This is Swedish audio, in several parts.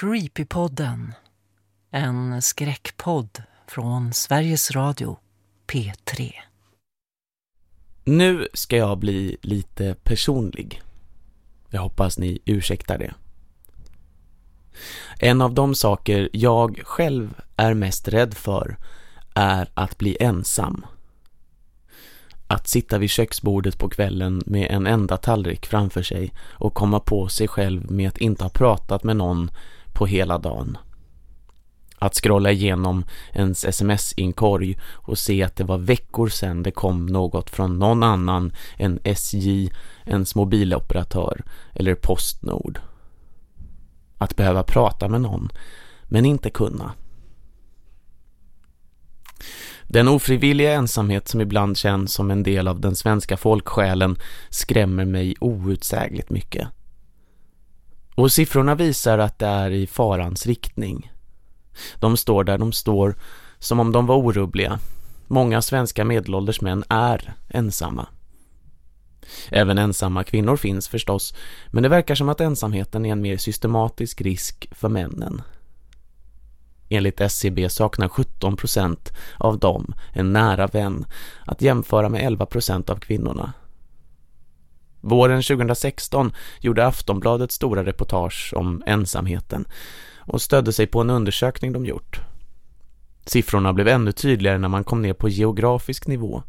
Creepypodden. En skräckpodd från Sveriges Radio P3. Nu ska jag bli lite personlig. Jag hoppas ni ursäktar det. En av de saker jag själv är mest rädd för är att bli ensam. Att sitta vid köksbordet på kvällen med en enda tallrik framför sig och komma på sig själv med att inte ha pratat med någon på hela dagen. Att scrolla igenom ens sms-inkorg och se att det var veckor sedan det kom något från någon annan än SJ, ens mobiloperatör eller Postnord. Att behöva prata med någon, men inte kunna. Den ofrivilliga ensamhet som ibland känns som en del av den svenska folksjälen skrämmer mig outsägligt mycket. Och siffrorna visar att det är i farans riktning. De står där de står som om de var orubbliga. Många svenska medelålders män är ensamma. Även ensamma kvinnor finns förstås, men det verkar som att ensamheten är en mer systematisk risk för männen. Enligt SCB saknar 17% av dem en nära vän att jämföra med 11% av kvinnorna. Våren 2016 gjorde Aftonbladet stora reportage om ensamheten och stödde sig på en undersökning de gjort. Siffrorna blev ännu tydligare när man kom ner på geografisk nivå.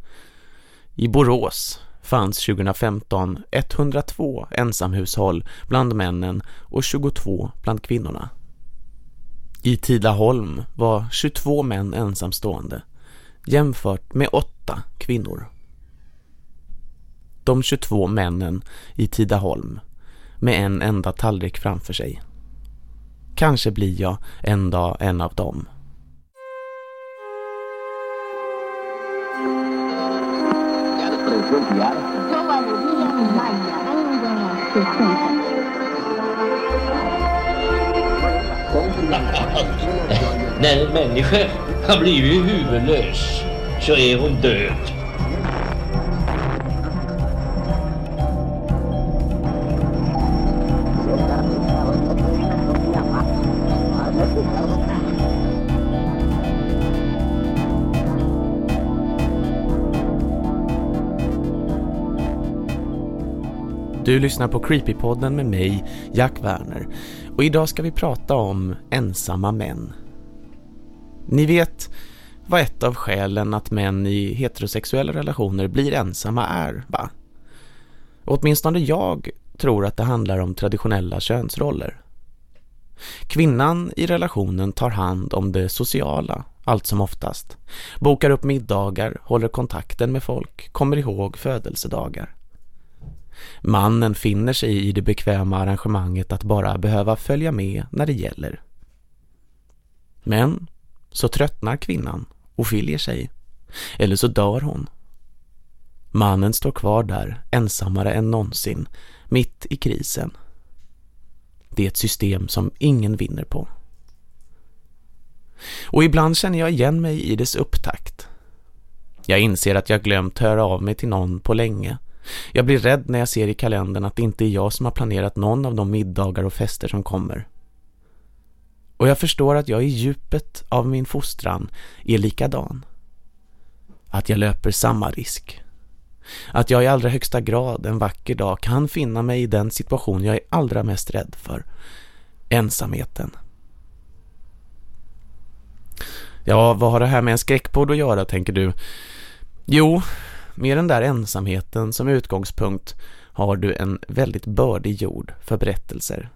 I Borås fanns 2015 102 ensamhushåll bland männen och 22 bland kvinnorna. I Tidaholm var 22 män ensamstående jämfört med 8 kvinnor. De 22 männen i Tidaholm med en enda tallrik framför sig. Kanske blir jag en dag en av dem. När en människa har blivit huvudlös så är hon död. Du lyssnar på Creepypodden med mig, Jack Werner. Och idag ska vi prata om ensamma män. Ni vet vad ett av skälen att män i heterosexuella relationer blir ensamma är, va? Åtminstone jag tror att det handlar om traditionella könsroller. Kvinnan i relationen tar hand om det sociala, allt som oftast. Bokar upp middagar, håller kontakten med folk, kommer ihåg födelsedagar. Mannen finner sig i det bekväma arrangemanget att bara behöva följa med när det gäller. Men så tröttnar kvinnan och skiljer sig. Eller så dör hon. Mannen står kvar där, ensammare än någonsin, mitt i krisen. Det är ett system som ingen vinner på. Och ibland känner jag igen mig i dess upptakt. Jag inser att jag glömt höra av mig till någon på länge- jag blir rädd när jag ser i kalendern att det inte är jag som har planerat någon av de middagar och fester som kommer. Och jag förstår att jag i djupet av min fostran är likadan. Att jag löper samma risk. Att jag i allra högsta grad en vacker dag kan finna mig i den situation jag är allra mest rädd för. Ensamheten. Ja, vad har det här med en skräckpodd att göra, tänker du? Jo, med den där ensamheten som utgångspunkt har du en väldigt bördig jord för berättelser.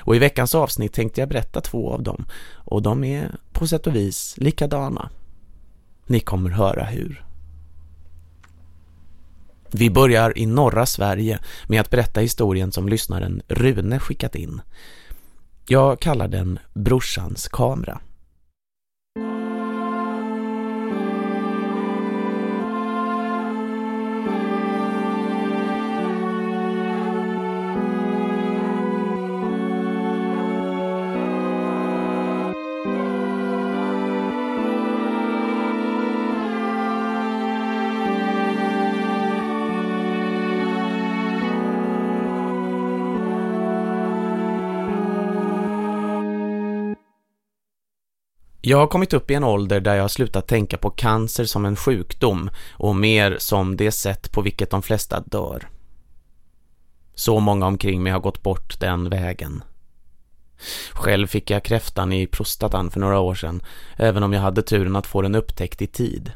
Och i veckans avsnitt tänkte jag berätta två av dem och de är på sätt och vis likadana. Ni kommer höra hur. Vi börjar i norra Sverige med att berätta historien som lyssnaren Rune skickat in. Jag kallar den Brorsans kamera. Jag har kommit upp i en ålder där jag har slutat tänka på cancer som en sjukdom och mer som det sätt på vilket de flesta dör. Så många omkring mig har gått bort den vägen. Själv fick jag kräftan i prostatan för några år sedan, även om jag hade turen att få den upptäckt i tid.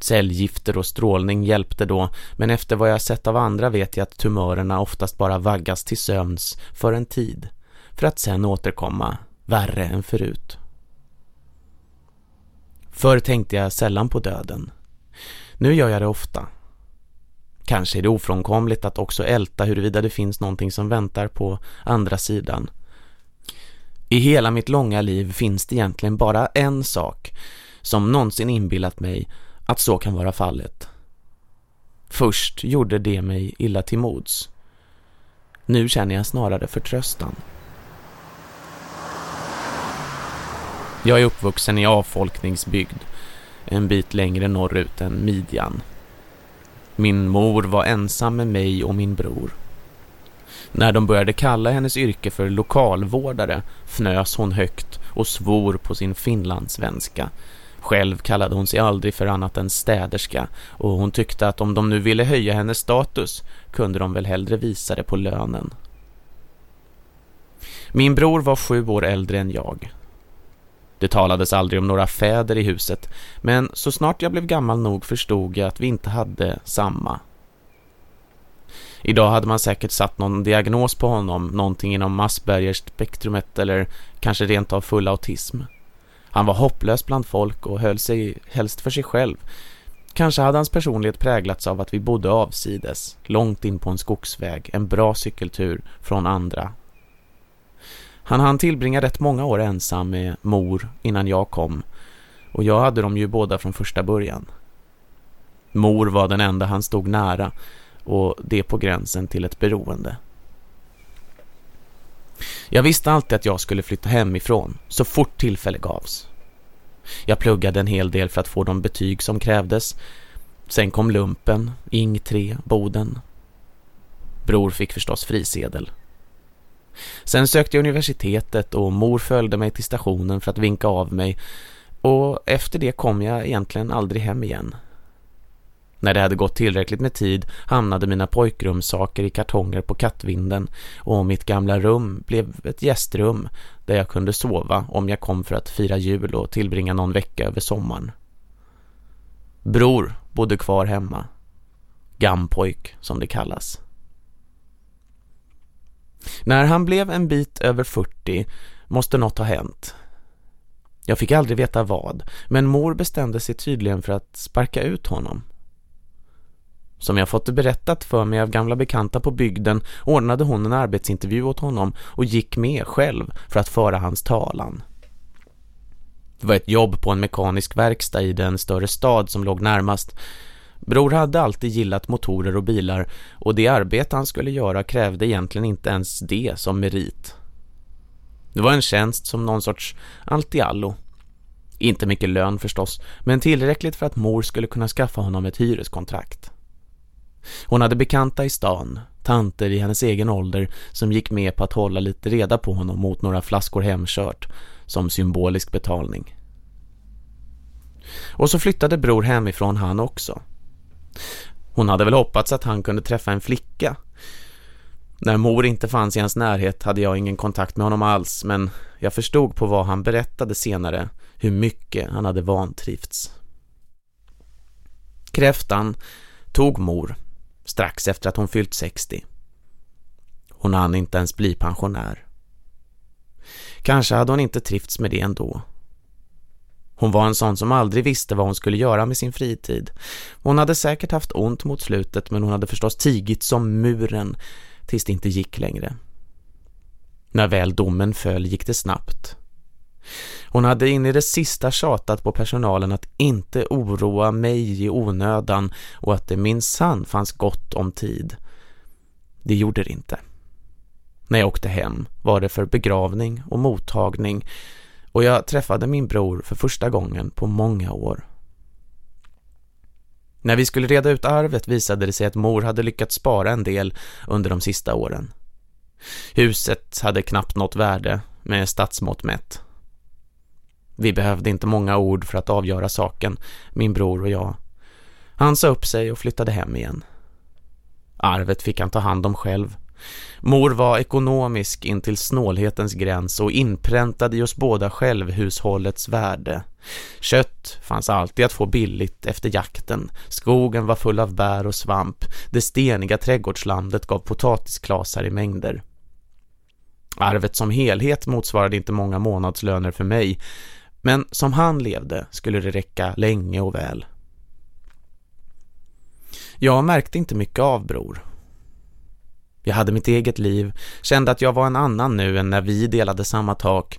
Cellgifter och strålning hjälpte då, men efter vad jag sett av andra vet jag att tumörerna oftast bara vaggas till sömns för en tid, för att sen återkomma värre än förut. Förr tänkte jag sällan på döden. Nu gör jag det ofta. Kanske är det ofrånkomligt att också älta huruvida det finns någonting som väntar på andra sidan. I hela mitt långa liv finns det egentligen bara en sak som någonsin inbillat mig att så kan vara fallet. Först gjorde det mig illa till mods. Nu känner jag snarare förtröstan. Jag är uppvuxen i avfolkningsbygd, en bit längre norrut än Midjan. Min mor var ensam med mig och min bror. När de började kalla hennes yrke för lokalvårdare fnös hon högt och svor på sin finlandssvenska. Själv kallade hon sig aldrig för annat än städerska och hon tyckte att om de nu ville höja hennes status kunde de väl hellre visa det på lönen. Min bror var sju år äldre än jag. Det talades aldrig om några fäder i huset, men så snart jag blev gammal nog förstod jag att vi inte hade samma. Idag hade man säkert satt någon diagnos på honom, någonting inom Aspergers spektrumet eller kanske rent av full autism. Han var hopplös bland folk och höll sig helst för sig själv. Kanske hade hans personlighet präglats av att vi bodde avsides, långt in på en skogsväg, en bra cykeltur från andra han hann tillbringa rätt många år ensam med mor innan jag kom och jag hade dem ju båda från första början. Mor var den enda han stod nära och det på gränsen till ett beroende. Jag visste alltid att jag skulle flytta hemifrån så fort tillfälle gavs. Jag pluggade en hel del för att få de betyg som krävdes. Sen kom lumpen, Ing 3, Boden. Bror fick förstås frisedel. Sen sökte jag universitetet och mor följde mig till stationen för att vinka av mig och efter det kom jag egentligen aldrig hem igen. När det hade gått tillräckligt med tid hamnade mina pojkrumssaker i kartonger på kattvinden och mitt gamla rum blev ett gästrum där jag kunde sova om jag kom för att fira jul och tillbringa någon vecka över sommaren. Bror bodde kvar hemma. Gampojk som det kallas. När han blev en bit över 40 måste något ha hänt. Jag fick aldrig veta vad, men mor bestämde sig tydligen för att sparka ut honom. Som jag fått det berättat för mig av gamla bekanta på bygden ordnade hon en arbetsintervju åt honom och gick med själv för att föra hans talan. Det var ett jobb på en mekanisk verkstad i den större stad som låg närmast Bror hade alltid gillat motorer och bilar och det arbete han skulle göra krävde egentligen inte ens det som merit. Det var en tjänst som någon sorts alltiallo. Inte mycket lön förstås, men tillräckligt för att mor skulle kunna skaffa honom ett hyreskontrakt. Hon hade bekanta i stan, tanter i hennes egen ålder som gick med på att hålla lite reda på honom mot några flaskor hemkört som symbolisk betalning. Och så flyttade bror hemifrån han också. Hon hade väl hoppats att han kunde träffa en flicka. När mor inte fanns i hans närhet hade jag ingen kontakt med honom alls men jag förstod på vad han berättade senare hur mycket han hade vantrivts. Kräftan tog mor strax efter att hon fyllt 60. Hon hann inte ens bli pensionär. Kanske hade hon inte trivts med det ändå. Hon var en sån som aldrig visste vad hon skulle göra med sin fritid. Hon hade säkert haft ont mot slutet men hon hade förstås tigit som muren tills det inte gick längre. När väl domen föll gick det snabbt. Hon hade in i det sista tjatat på personalen att inte oroa mig i onödan och att det minsann fanns gott om tid. Det gjorde det inte. När jag åkte hem var det för begravning och mottagning och jag träffade min bror för första gången på många år. När vi skulle reda ut arvet visade det sig att mor hade lyckats spara en del under de sista åren. Huset hade knappt något värde med stadsmått mätt. Vi behövde inte många ord för att avgöra saken, min bror och jag. Han sa upp sig och flyttade hem igen. Arvet fick han ta hand om själv. Mor var ekonomisk intill snålhetens gräns och inpräntade i oss båda självhushållets värde. Kött fanns alltid att få billigt efter jakten. Skogen var full av bär och svamp. Det steniga trädgårdslandet gav potatisklasar i mängder. Arvet som helhet motsvarade inte många månadslöner för mig, men som han levde skulle det räcka länge och väl. Jag märkte inte mycket av bror. Jag hade mitt eget liv, kände att jag var en annan nu än när vi delade samma tak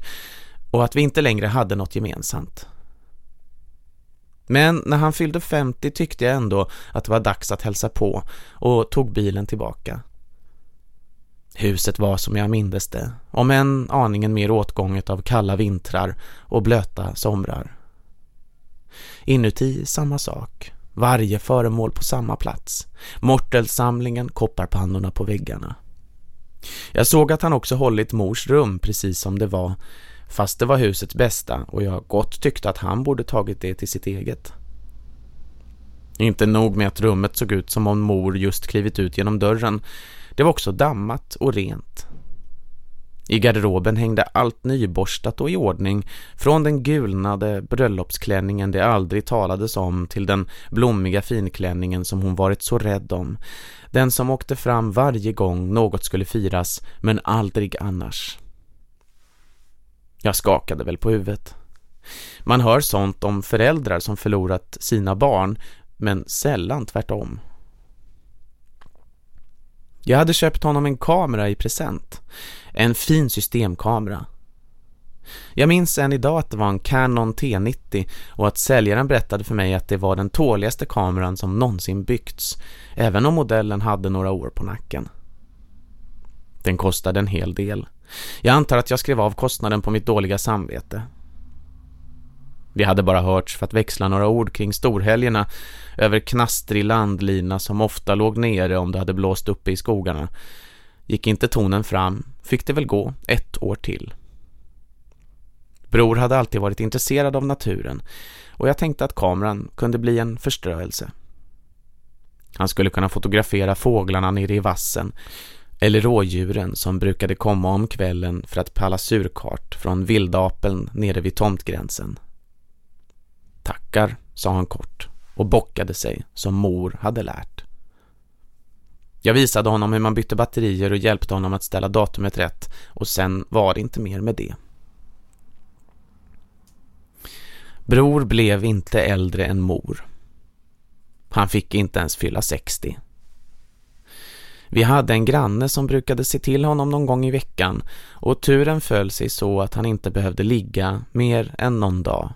och att vi inte längre hade något gemensamt. Men när han fyllde 50 tyckte jag ändå att det var dags att hälsa på och tog bilen tillbaka. Huset var som jag mindes det, om en aningen mer åtgånget av kalla vintrar och blöta somrar. Inuti samma sak, varje föremål på samma plats, mortelsamlingen, kopparpannorna på väggarna. Jag såg att han också hållit mors rum precis som det var, fast det var husets bästa och jag gott tyckte att han borde tagit det till sitt eget. Inte nog med att rummet såg ut som om mor just klivit ut genom dörren, det var också dammat och rent. I garderoben hängde allt nyborstat och i ordning, från den gulnade bröllopsklänningen det aldrig talades om till den blommiga finklänningen som hon varit så rädd om. Den som åkte fram varje gång något skulle firas, men aldrig annars. Jag skakade väl på huvudet. Man hör sånt om föräldrar som förlorat sina barn, men sällan tvärtom. Jag hade köpt honom en kamera i present. En fin systemkamera. Jag minns än idag att det var en Canon T90 och att säljaren berättade för mig att det var den tåligaste kameran som någonsin byggts, även om modellen hade några år på nacken. Den kostade en hel del. Jag antar att jag skrev av kostnaden på mitt dåliga samvete. Vi hade bara hörts för att växla några ord kring storhelgerna över knastrig landlina som ofta låg nere om det hade blåst uppe i skogarna. Gick inte tonen fram, fick det väl gå ett år till. Bror hade alltid varit intresserad av naturen och jag tänkte att kameran kunde bli en förströelse. Han skulle kunna fotografera fåglarna nere i vassen eller rådjuren som brukade komma om kvällen för att palla surkart från vildapeln nere vid tomtgränsen. Tackar, sa han kort och bockade sig som mor hade lärt. Jag visade honom hur man bytte batterier och hjälpte honom att ställa datumet rätt och sen var det inte mer med det. Bror blev inte äldre än mor. Han fick inte ens fylla 60. Vi hade en granne som brukade se till honom någon gång i veckan och turen föll sig så att han inte behövde ligga mer än någon dag.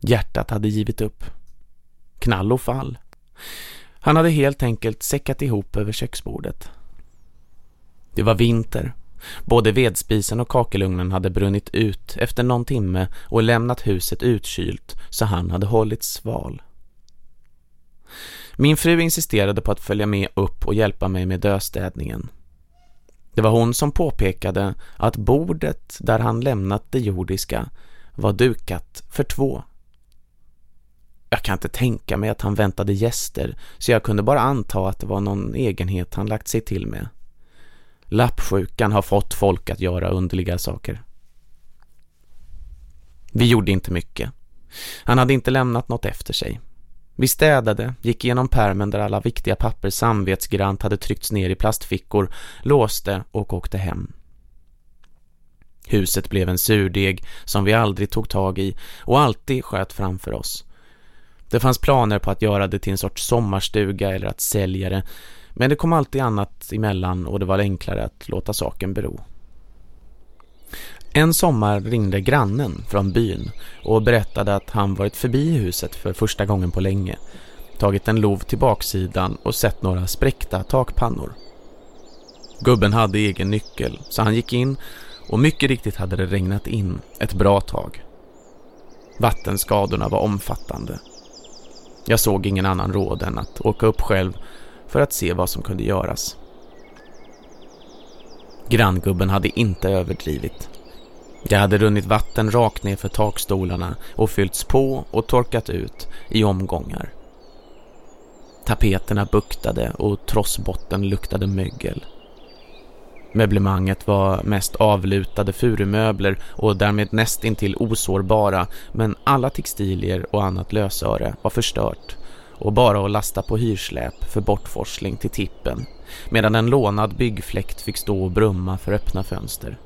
Hjärtat hade givit upp. Knall och fall. Han hade helt enkelt säckat ihop över köksbordet. Det var vinter. Både vedspisen och kakelugnen hade brunnit ut efter någon timme och lämnat huset utkylt så han hade hållit sval. Min fru insisterade på att följa med upp och hjälpa mig med döstädningen. Det var hon som påpekade att bordet där han lämnat det jordiska var dukat för två jag kan inte tänka mig att han väntade gäster så jag kunde bara anta att det var någon egenhet han lagt sig till med. Lappsjukan har fått folk att göra underliga saker. Vi gjorde inte mycket. Han hade inte lämnat något efter sig. Vi städade, gick igenom pärmen där alla viktiga papper samvetsgrant hade tryckts ner i plastfickor, låste och åkte hem. Huset blev en surdeg som vi aldrig tog tag i och alltid sköt framför oss. Det fanns planer på att göra det till en sorts sommarstuga eller att sälja det. Men det kom alltid annat emellan och det var enklare att låta saken bero. En sommar ringde grannen från byn och berättade att han varit förbi huset för första gången på länge. Tagit en lov till baksidan och sett några spräckta takpannor. Gubben hade egen nyckel så han gick in och mycket riktigt hade det regnat in ett bra tag. Vattenskadorna var omfattande jag såg ingen annan råd än att åka upp själv för att se vad som kunde göras. Granngubben hade inte överdrivit. Det hade runnit vatten rakt ner för takstolarna och fyllts på och torkat ut i omgångar. Tapeterna buktade och trossbotten luktade mögel. Möblemanget var mest avlutade furumöbler och därmed nästintill osårbara men alla textilier och annat lösöre var förstört och bara att lasta på hyrsläp för bortforsling till tippen medan en lånad byggfläkt fick stå och brumma för öppna fönster.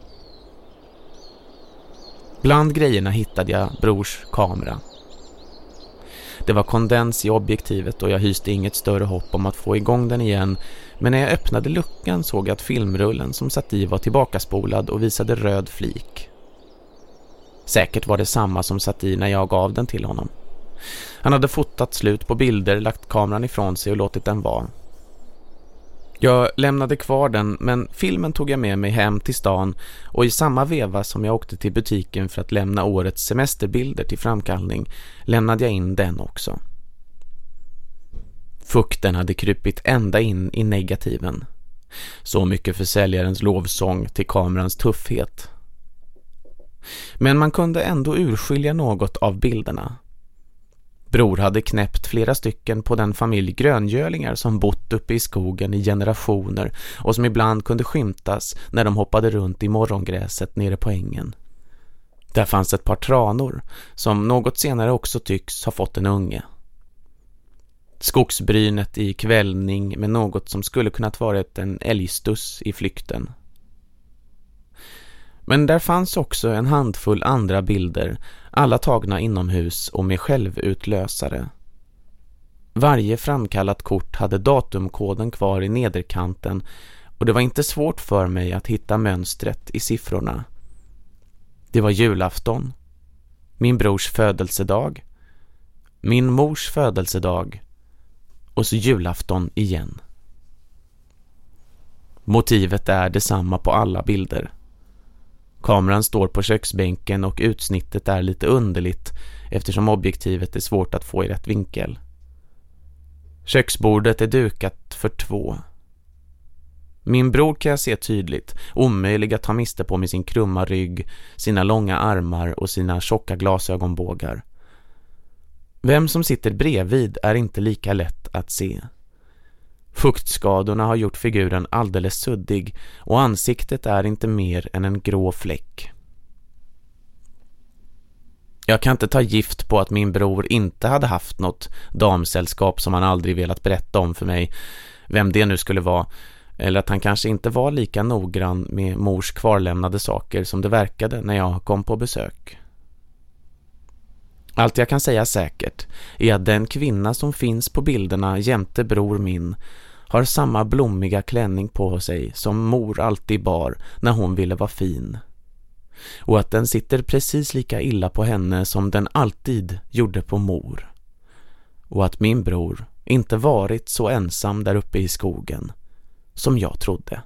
Bland grejerna hittade jag brors kamera. Det var kondens i objektivet och jag hyste inget större hopp om att få igång den igen men när jag öppnade luckan såg jag att filmrullen som satt i var tillbakaspolad och visade röd flik. Säkert var det samma som satt i när jag gav den till honom. Han hade fotat slut på bilder, lagt kameran ifrån sig och låtit den vara. Jag lämnade kvar den men filmen tog jag med mig hem till stan och i samma veva som jag åkte till butiken för att lämna årets semesterbilder till framkallning lämnade jag in den också. Fukten hade krypit ända in i negativen. Så mycket för säljarens lovsång till kamerans tuffhet. Men man kunde ändå urskilja något av bilderna. Bror hade knäppt flera stycken på den familj gröngölingar som bott uppe i skogen i generationer och som ibland kunde skymtas när de hoppade runt i morgongräset nere på ängen. Där fanns ett par tranor som något senare också tycks ha fått en unge. Skogsbrynet i kvällning med något som skulle kunnat varit en älgstuss i flykten. Men där fanns också en handfull andra bilder, alla tagna inomhus och med självutlösare. Varje framkallat kort hade datumkoden kvar i nederkanten och det var inte svårt för mig att hitta mönstret i siffrorna. Det var julafton, min brors födelsedag, min mors födelsedag och så julafton igen. Motivet är detsamma på alla bilder. Kameran står på köksbänken och utsnittet är lite underligt eftersom objektivet är svårt att få i rätt vinkel. Köksbordet är dukat för två. Min bror kan jag se tydligt, omöjlig att ta miste på med sin krumma rygg, sina långa armar och sina tjocka glasögonbågar. Vem som sitter bredvid är inte lika lätt att se. Fuktskadorna har gjort figuren alldeles suddig och ansiktet är inte mer än en grå fläck. Jag kan inte ta gift på att min bror inte hade haft något damsällskap som han aldrig velat berätta om för mig, vem det nu skulle vara, eller att han kanske inte var lika noggrann med mors kvarlämnade saker som det verkade när jag kom på besök. Allt jag kan säga säkert är att den kvinna som finns på bilderna jämte bror min har samma blommiga klänning på sig som mor alltid bar när hon ville vara fin. Och att den sitter precis lika illa på henne som den alltid gjorde på mor. Och att min bror inte varit så ensam där uppe i skogen som jag trodde.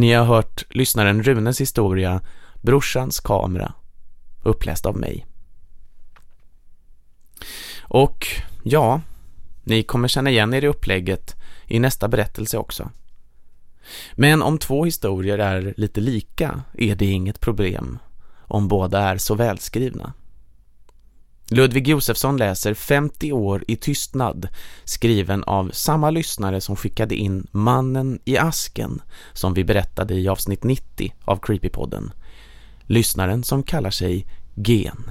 Ni har hört lyssnaren Runes historia Brorsans kamera uppläst av mig. Och ja, ni kommer känna igen er i upplägget i nästa berättelse också. Men om två historier är lite lika är det inget problem om båda är så välskrivna. Ludvig Josefsson läser 50 år i tystnad skriven av samma lyssnare som skickade in Mannen i asken som vi berättade i avsnitt 90 av Creepypodden. Lyssnaren som kallar sig Gen.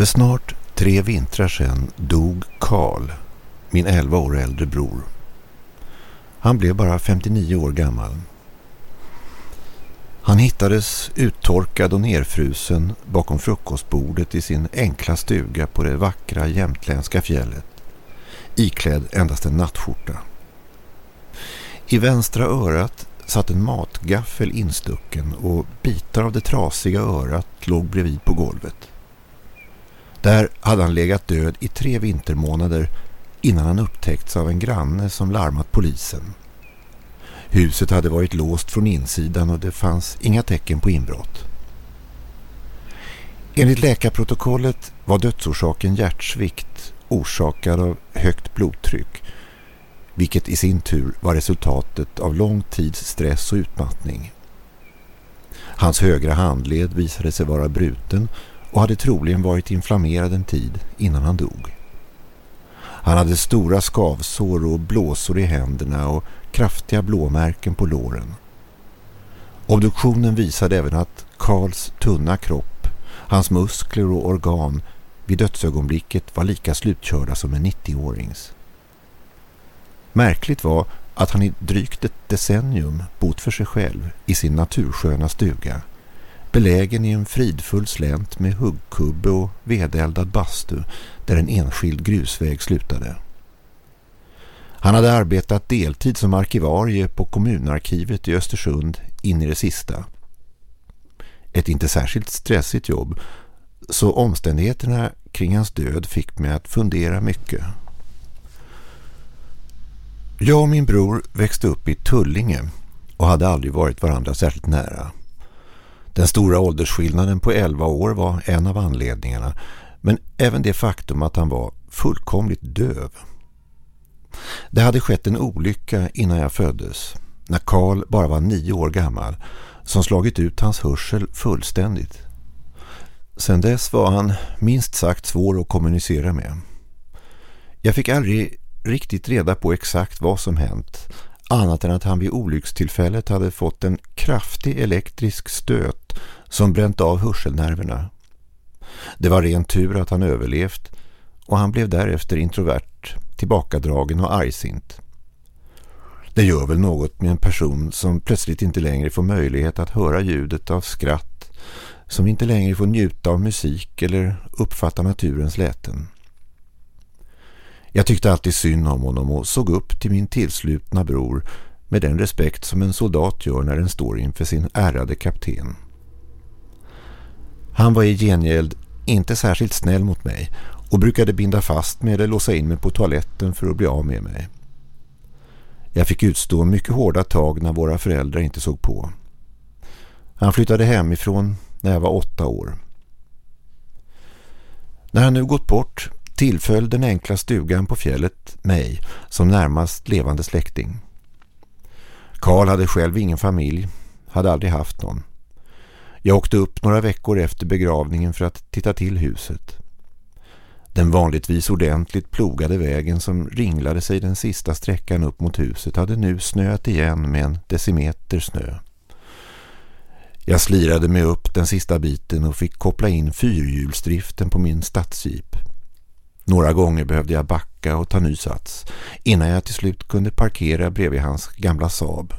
För snart tre vintrar sedan dog Karl, min elva år äldre bror. Han blev bara 59 år gammal. Han hittades uttorkad och nerfrusen bakom frukostbordet i sin enkla stuga på det vackra jämtländska fjället, iklädd endast en nattskjorta. I vänstra örat satt en matgaffel instucken och bitar av det trasiga örat låg bredvid på golvet. Där hade han legat död i tre vintermånader innan han upptäckts av en granne som larmat polisen. Huset hade varit låst från insidan och det fanns inga tecken på inbrott. Enligt läkarprotokollet var dödsorsaken hjärtsvikt orsakad av högt blodtryck vilket i sin tur var resultatet av lång tids stress och utmattning. Hans högra handled visade sig vara bruten och hade troligen varit inflammerad en tid innan han dog. Han hade stora skavsår och blåsor i händerna och kraftiga blåmärken på låren. Obduktionen visade även att Karls tunna kropp, hans muskler och organ vid dödsögonblicket var lika slutkörda som en 90-årings. Märkligt var att han i drygt ett decennium bott för sig själv i sin natursköna stuga, belägen i en fridfull slänt med huggkubbe och vedeldad bastu där en enskild grusväg slutade. Han hade arbetat deltid som arkivarie på kommunarkivet i Östersund in i det sista. Ett inte särskilt stressigt jobb, så omständigheterna kring hans död fick mig att fundera mycket. Jag och min bror växte upp i Tullinge och hade aldrig varit varandra särskilt nära. Den stora åldersskillnaden på 11 år var en av anledningarna men även det faktum att han var fullkomligt döv. Det hade skett en olycka innan jag föddes, när Karl bara var nio år gammal, som slagit ut hans hörsel fullständigt. Sen dess var han minst sagt svår att kommunicera med. Jag fick aldrig riktigt reda på exakt vad som hänt, annat än att han vid olyckstillfället hade fått en kraftig elektrisk stöt som bränt av hörselnerverna. Det var ren tur att han överlevt och han blev därefter introvert, tillbakadragen och argsint. Det gör väl något med en person som plötsligt inte längre får möjlighet att höra ljudet av skratt, som inte längre får njuta av musik eller uppfatta naturens läten. Jag tyckte alltid synd om honom och såg upp till min tillslutna bror med den respekt som en soldat gör när den står inför sin ärade kapten. Han var i gengäld inte särskilt snäll mot mig och brukade binda fast mig eller låsa in mig på toaletten för att bli av med mig. Jag fick utstå mycket hårda tag när våra föräldrar inte såg på. Han flyttade hemifrån när jag var åtta år. När han nu gått bort tillföll den enkla stugan på fjället mig som närmast levande släkting. Karl hade själv ingen familj, hade aldrig haft någon. Jag åkte upp några veckor efter begravningen för att titta till huset. Den vanligtvis ordentligt plogade vägen som ringlade sig den sista sträckan upp mot huset hade nu snöat igen med en decimeter snö. Jag slirade mig upp den sista biten och fick koppla in fyrhjulsdriften på min stadsjeep. Några gånger behövde jag backa och ta ny sats innan jag till slut kunde parkera bredvid hans gamla Saab.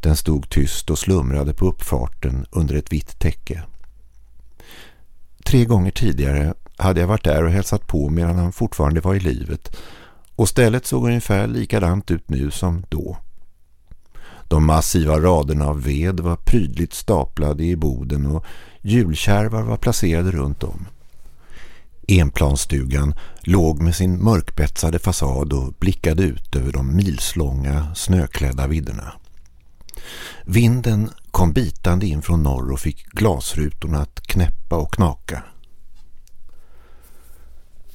Den stod tyst och slumrade på uppfarten under ett vitt täcke. Tre gånger tidigare hade jag varit där och hälsat på medan han fortfarande var i livet och stället såg ungefär likadant ut nu som då. De massiva raderna av ved var prydligt staplade i boden och julkärvar var placerade runt om. Enplanstugan låg med sin mörkbetsade fasad och blickade ut över de milslånga snöklädda vidderna. Vinden kom bitande in från norr och fick glasrutorna att knäppa och knaka.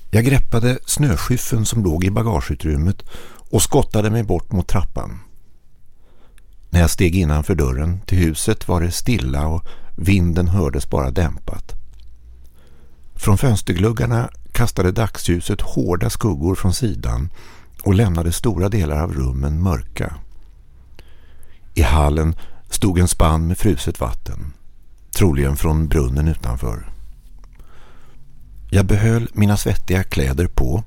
Jag greppade snöskyffen som låg i bagageutrymmet och skottade mig bort mot trappan. När jag steg innanför dörren till huset var det stilla och vinden hördes bara dämpat. Från fönstergluggarna kastade dagsljuset hårda skuggor från sidan och lämnade stora delar av rummen mörka. I hallen stod en spann med fruset vatten, troligen från brunnen utanför. Jag behöll mina svettiga kläder på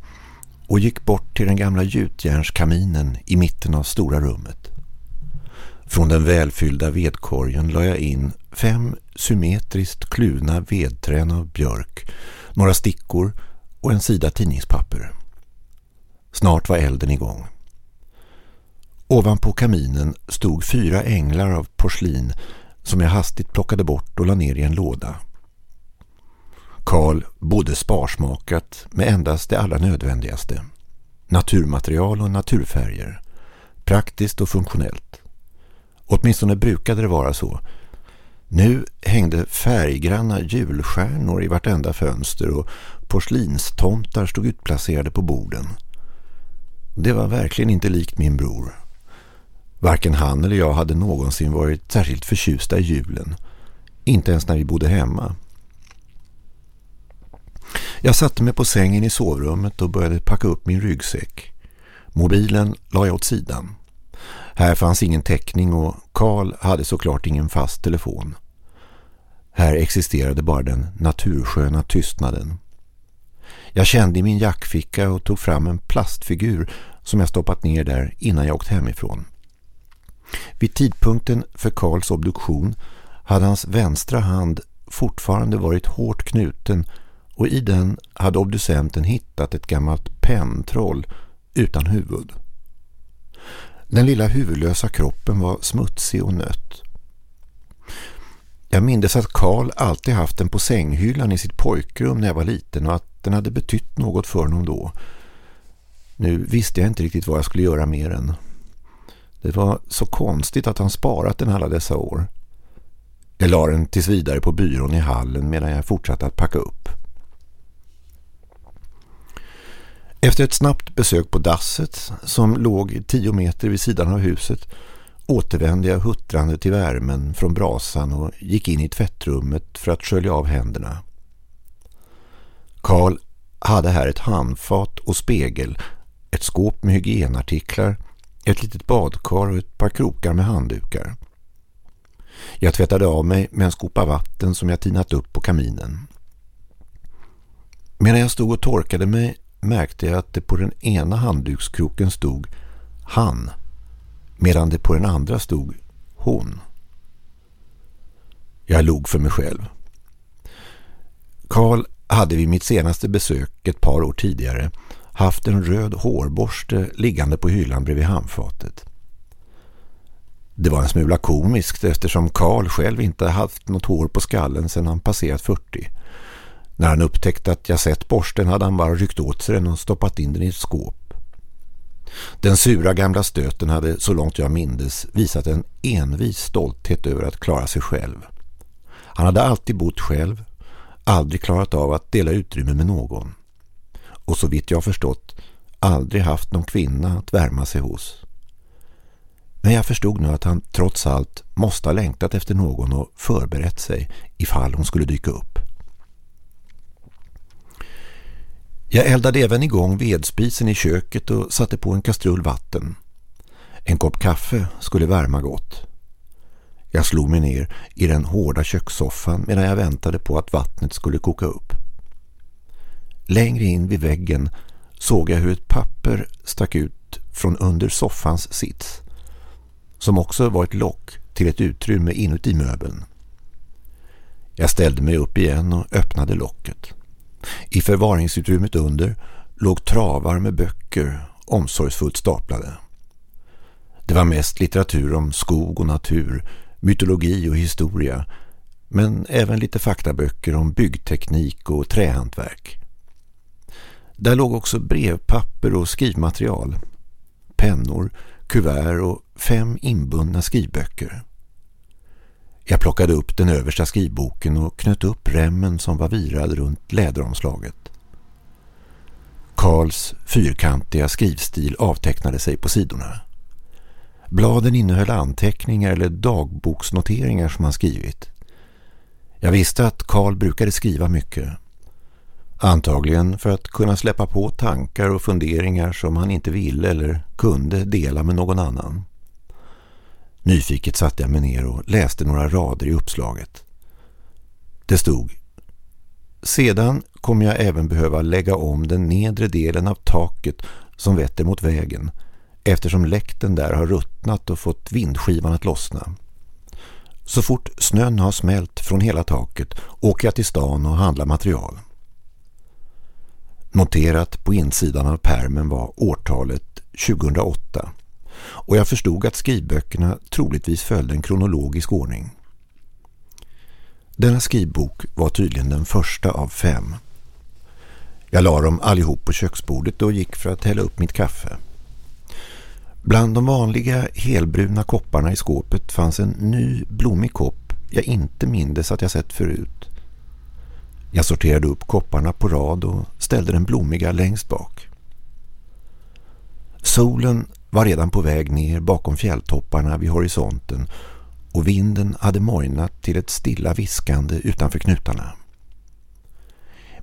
och gick bort till den gamla gjutjärnskaminen i mitten av stora rummet. Från den välfyllda vedkorgen la jag in fem symmetriskt kluvna vedträn av björk, några stickor och en sida tidningspapper. Snart var elden igång. Ovanpå kaminen stod fyra änglar av porslin som jag hastigt plockade bort och la ner i en låda. Karl bodde sparsmakat med endast det allra nödvändigaste. Naturmaterial och naturfärger. Praktiskt och funktionellt. Åtminstone brukade det vara så. Nu hängde färggranna julstjärnor i vartenda fönster och porslinstomtar stod utplacerade på borden. Det var verkligen inte likt min bror. Varken han eller jag hade någonsin varit särskilt förtjusta i julen. Inte ens när vi bodde hemma. Jag satte mig på sängen i sovrummet och började packa upp min ryggsäck. Mobilen la jag åt sidan. Här fanns ingen täckning och Karl hade såklart ingen fast telefon. Här existerade bara den natursköna tystnaden. Jag kände i min jackficka och tog fram en plastfigur som jag stoppat ner där innan jag åkt hemifrån. Vid tidpunkten för Karls obduktion hade hans vänstra hand fortfarande varit hårt knuten och i den hade obducenten hittat ett gammalt pentroll utan huvud. Den lilla huvudlösa kroppen var smutsig och nött. Jag mindes att Karl alltid haft den på sänghyllan i sitt pojkrum när jag var liten och att den hade betytt något för honom då. Nu visste jag inte riktigt vad jag skulle göra med den. Det var så konstigt att han sparat den alla dessa år. Jag la den tills vidare på byrån i hallen medan jag fortsatte att packa upp. Efter ett snabbt besök på dasset som låg tio meter vid sidan av huset återvände jag huttrande till värmen från brasan och gick in i tvättrummet för att skölja av händerna. Karl hade här ett handfat och spegel, ett skåp med hygienartiklar, ett litet badkar och ett par krokar med handdukar. Jag tvättade av mig med en skopa vatten som jag tinat upp på kaminen. Medan jag stod och torkade mig märkte jag att det på den ena handdukskroken stod han medan det på den andra stod hon. Jag log för mig själv. Karl hade vid mitt senaste besök ett par år tidigare haft en röd hårborste liggande på hyllan bredvid handfatet. Det var en smula komiskt eftersom Karl själv inte haft något hår på skallen sedan han passerat 40. När han upptäckte att jag sett borsten hade han bara ryckt åt sig den och stoppat in den i ett skåp. Den sura gamla stöten hade så långt jag mindes visat en envis stolthet över att klara sig själv. Han hade alltid bott själv, aldrig klarat av att dela utrymme med någon. Och så vitt jag förstått aldrig haft någon kvinna att värma sig hos. Men jag förstod nu att han trots allt måste ha längtat efter någon och förberett sig ifall hon skulle dyka upp. Jag eldade även igång vedspisen i köket och satte på en kastrull vatten. En kopp kaffe skulle värma gott. Jag slog mig ner i den hårda kökssoffan medan jag väntade på att vattnet skulle koka upp. Längre in vid väggen såg jag hur ett papper stack ut från under soffans sits som också var ett lock till ett utrymme inuti möbeln. Jag ställde mig upp igen och öppnade locket. I förvaringsutrymmet under låg travar med böcker omsorgsfullt staplade. Det var mest litteratur om skog och natur, mytologi och historia, men även lite faktaböcker om byggteknik och trähantverk. Där låg också brevpapper och skrivmaterial, pennor, kuvert och fem inbundna skrivböcker. Jag plockade upp den översta skrivboken och knöt upp remmen som var virad runt läderomslaget. Karls fyrkantiga skrivstil avtecknade sig på sidorna. Bladen innehöll anteckningar eller dagboksnoteringar som han skrivit. Jag visste att Karl brukade skriva mycket. Antagligen för att kunna släppa på tankar och funderingar som han inte ville eller kunde dela med någon annan. Nyfiket satte jag mig ner och läste några rader i uppslaget. Det stod Sedan kommer jag även behöva lägga om den nedre delen av taket som vetter mot vägen eftersom läkten där har ruttnat och fått vindskivan att lossna. Så fort snön har smält från hela taket åker jag till stan och handlar material. Noterat på insidan av permen var årtalet 2008 och jag förstod att skrivböckerna troligtvis följde en kronologisk ordning. Denna skrivbok var tydligen den första av fem. Jag la dem allihop på köksbordet och gick för att hälla upp mitt kaffe. Bland de vanliga helbruna kopparna i skåpet fanns en ny blommig kopp jag inte mindes att jag sett förut. Jag sorterade upp kopparna på rad och ställde den blommiga längst bak. Solen var redan på väg ner bakom fjälltopparna vid horisonten och vinden hade mojnat till ett stilla viskande utanför knutarna.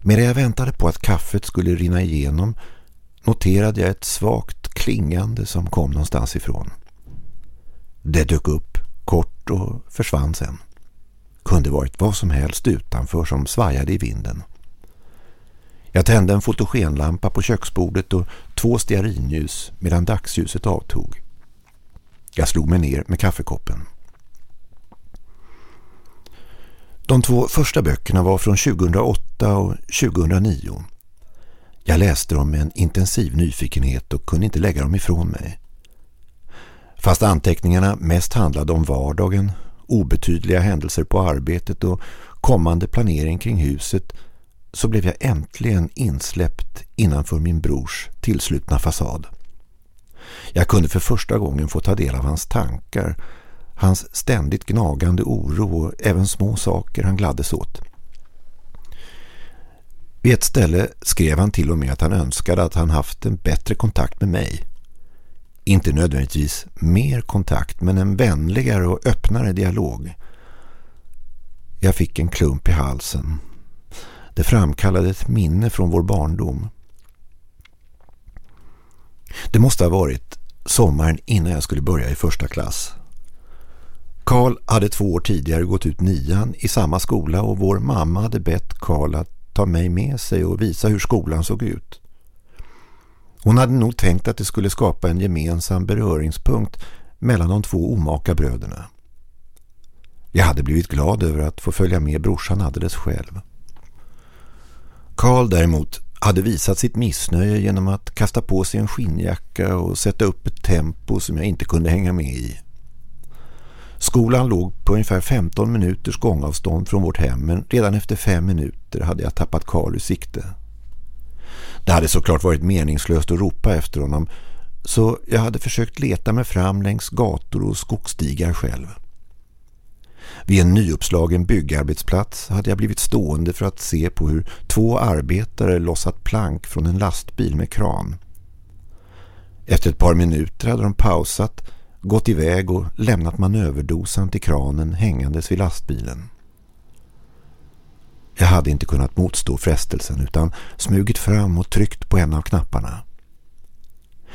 Medan jag väntade på att kaffet skulle rinna igenom noterade jag ett svagt klingande som kom någonstans ifrån. Det dök upp kort och försvann sen. Kunde varit vad som helst utanför som svajade i vinden. Jag tände en fotogenlampa på köksbordet och två stearinljus medan dagsljuset avtog. Jag slog mig ner med kaffekoppen. De två första böckerna var från 2008 och 2009. Jag läste dem med en intensiv nyfikenhet och kunde inte lägga dem ifrån mig. Fast anteckningarna mest handlade om vardagen, obetydliga händelser på arbetet och kommande planering kring huset så blev jag äntligen insläppt innanför min brors tillslutna fasad. Jag kunde för första gången få ta del av hans tankar, hans ständigt gnagande oro och även små saker han gladdes åt. Vid ett ställe skrev han till och med att han önskade att han haft en bättre kontakt med mig. Inte nödvändigtvis mer kontakt men en vänligare och öppnare dialog. Jag fick en klump i halsen. Det framkallade ett minne från vår barndom. Det måste ha varit sommaren innan jag skulle börja i första klass. Karl hade två år tidigare gått ut nian i samma skola och vår mamma hade bett Karl att ta mig med sig och visa hur skolan såg ut. Hon hade nog tänkt att det skulle skapa en gemensam beröringspunkt mellan de två omaka bröderna. Jag hade blivit glad över att få följa med brorsan alldeles själv. Karl däremot hade visat sitt missnöje genom att kasta på sig en skinnjacka och sätta upp ett tempo som jag inte kunde hänga med i. Skolan låg på ungefär 15 minuters gångavstånd från vårt hem men redan efter fem minuter hade jag tappat Karl ur sikte. Det hade såklart varit meningslöst att ropa efter honom så jag hade försökt leta mig fram längs gator och skogsstigar själv. Vid en nyuppslagen byggarbetsplats hade jag blivit stående för att se på hur två arbetare lossat plank från en lastbil med kran. Efter ett par minuter hade de pausat gått iväg och lämnat manöverdosan till kranen hängandes vid lastbilen. Jag hade inte kunnat motstå frestelsen utan smugit fram och tryckt på en av knapparna.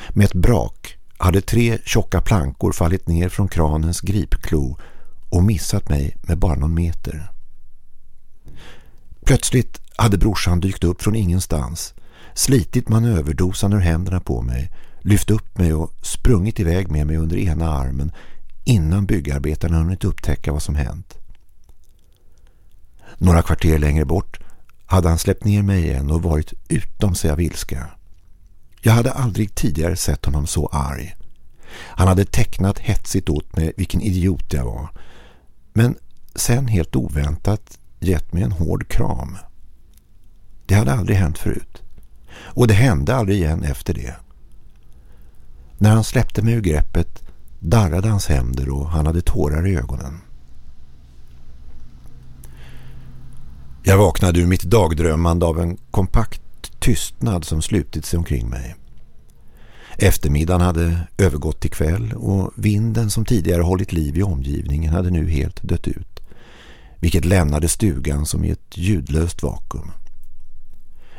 Med ett brak hade tre tjocka plankor fallit ner från kranens gripklo och missat mig med bara någon meter. Plötsligt hade brorsan dykt upp från ingenstans, slitit manöverdosan ur händerna på mig lyft upp mig och sprungit iväg med mig under ena armen innan byggarbetarna hunnit upptäcka vad som hänt. Några kvarter längre bort hade han släppt ner mig igen och varit utom sig av ilska. Jag hade aldrig tidigare sett honom så arg. Han hade tecknat hetsigt åt mig vilken idiot jag var. Men sen helt oväntat gett mig en hård kram. Det hade aldrig hänt förut. Och det hände aldrig igen efter det. När han släppte mig ur greppet darrade hans händer och han hade tårar i ögonen. Jag vaknade ur mitt dagdrömmande av en kompakt tystnad som slutit sig omkring mig. Eftermiddagen hade övergått till kväll och vinden som tidigare hållit liv i omgivningen hade nu helt dött ut. Vilket lämnade stugan som i ett ljudlöst vakuum.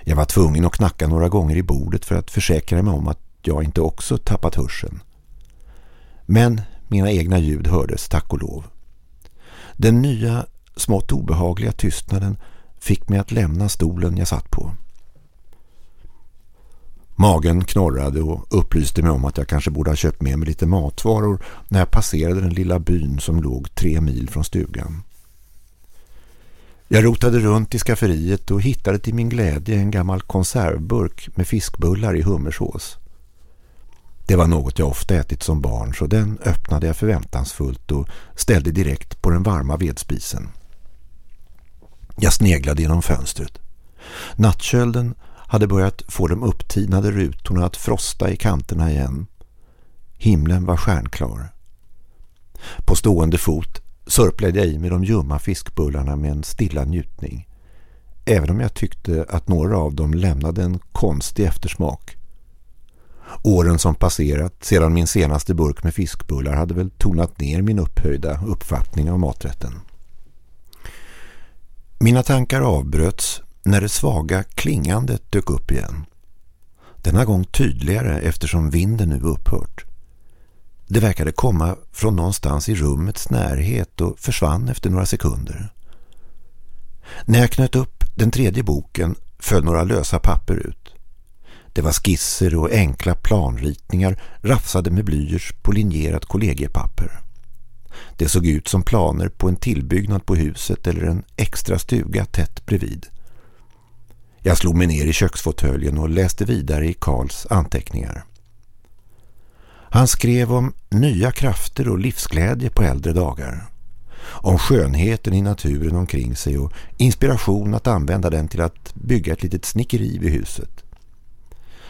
Jag var tvungen att knacka några gånger i bordet för att försäkra mig om att jag inte också tappat hörseln. Men mina egna ljud hördes tack och lov. Den nya, smått obehagliga tystnaden fick mig att lämna stolen jag satt på. Magen knorrade och upplyste mig om att jag kanske borde ha köpt med mig lite matvaror när jag passerade den lilla byn som låg tre mil från stugan. Jag rotade runt i skafferiet och hittade till min glädje en gammal konservburk med fiskbullar i hummersås. Det var något jag ofta ätit som barn så den öppnade jag förväntansfullt och ställde direkt på den varma vedspisen. Jag sneglade genom fönstret. Nattkölden hade börjat få de upptinade rutorna att frosta i kanterna igen. Himlen var stjärnklar. På stående fot sörplade jag i med de ljumma fiskbullarna med en stilla njutning. Även om jag tyckte att några av dem lämnade en konstig eftersmak. Åren som passerat sedan min senaste burk med fiskbullar hade väl tonat ner min upphöjda uppfattning av maträtten. Mina tankar avbröts när det svaga klingandet dök upp igen. Denna gång tydligare eftersom vinden nu upphört. Det verkade komma från någonstans i rummets närhet och försvann efter några sekunder. När jag knöt upp den tredje boken föll några lösa papper ut. Det var skisser och enkla planritningar rafsade med blyers på linjerat kollegiepapper. Det såg ut som planer på en tillbyggnad på huset eller en extra stuga tätt bredvid. Jag slog mig ner i köksfåtöljen och läste vidare i Karls anteckningar. Han skrev om nya krafter och livsglädje på äldre dagar. Om skönheten i naturen omkring sig och inspiration att använda den till att bygga ett litet snickeri vid huset.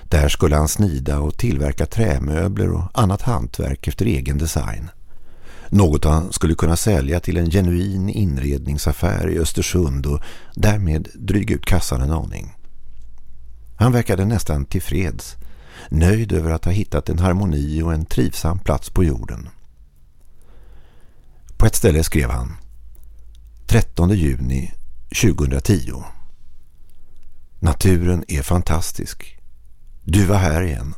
Där skulle han snida och tillverka trämöbler och annat hantverk efter egen design. Något han skulle kunna sälja till en genuin inredningsaffär i Östersund och därmed dryga ut kassan en aning. Han verkade nästan tillfreds, nöjd över att ha hittat en harmoni och en trivsam plats på jorden. På ett ställe skrev han 13 juni 2010 Naturen är fantastisk. Du var här igen.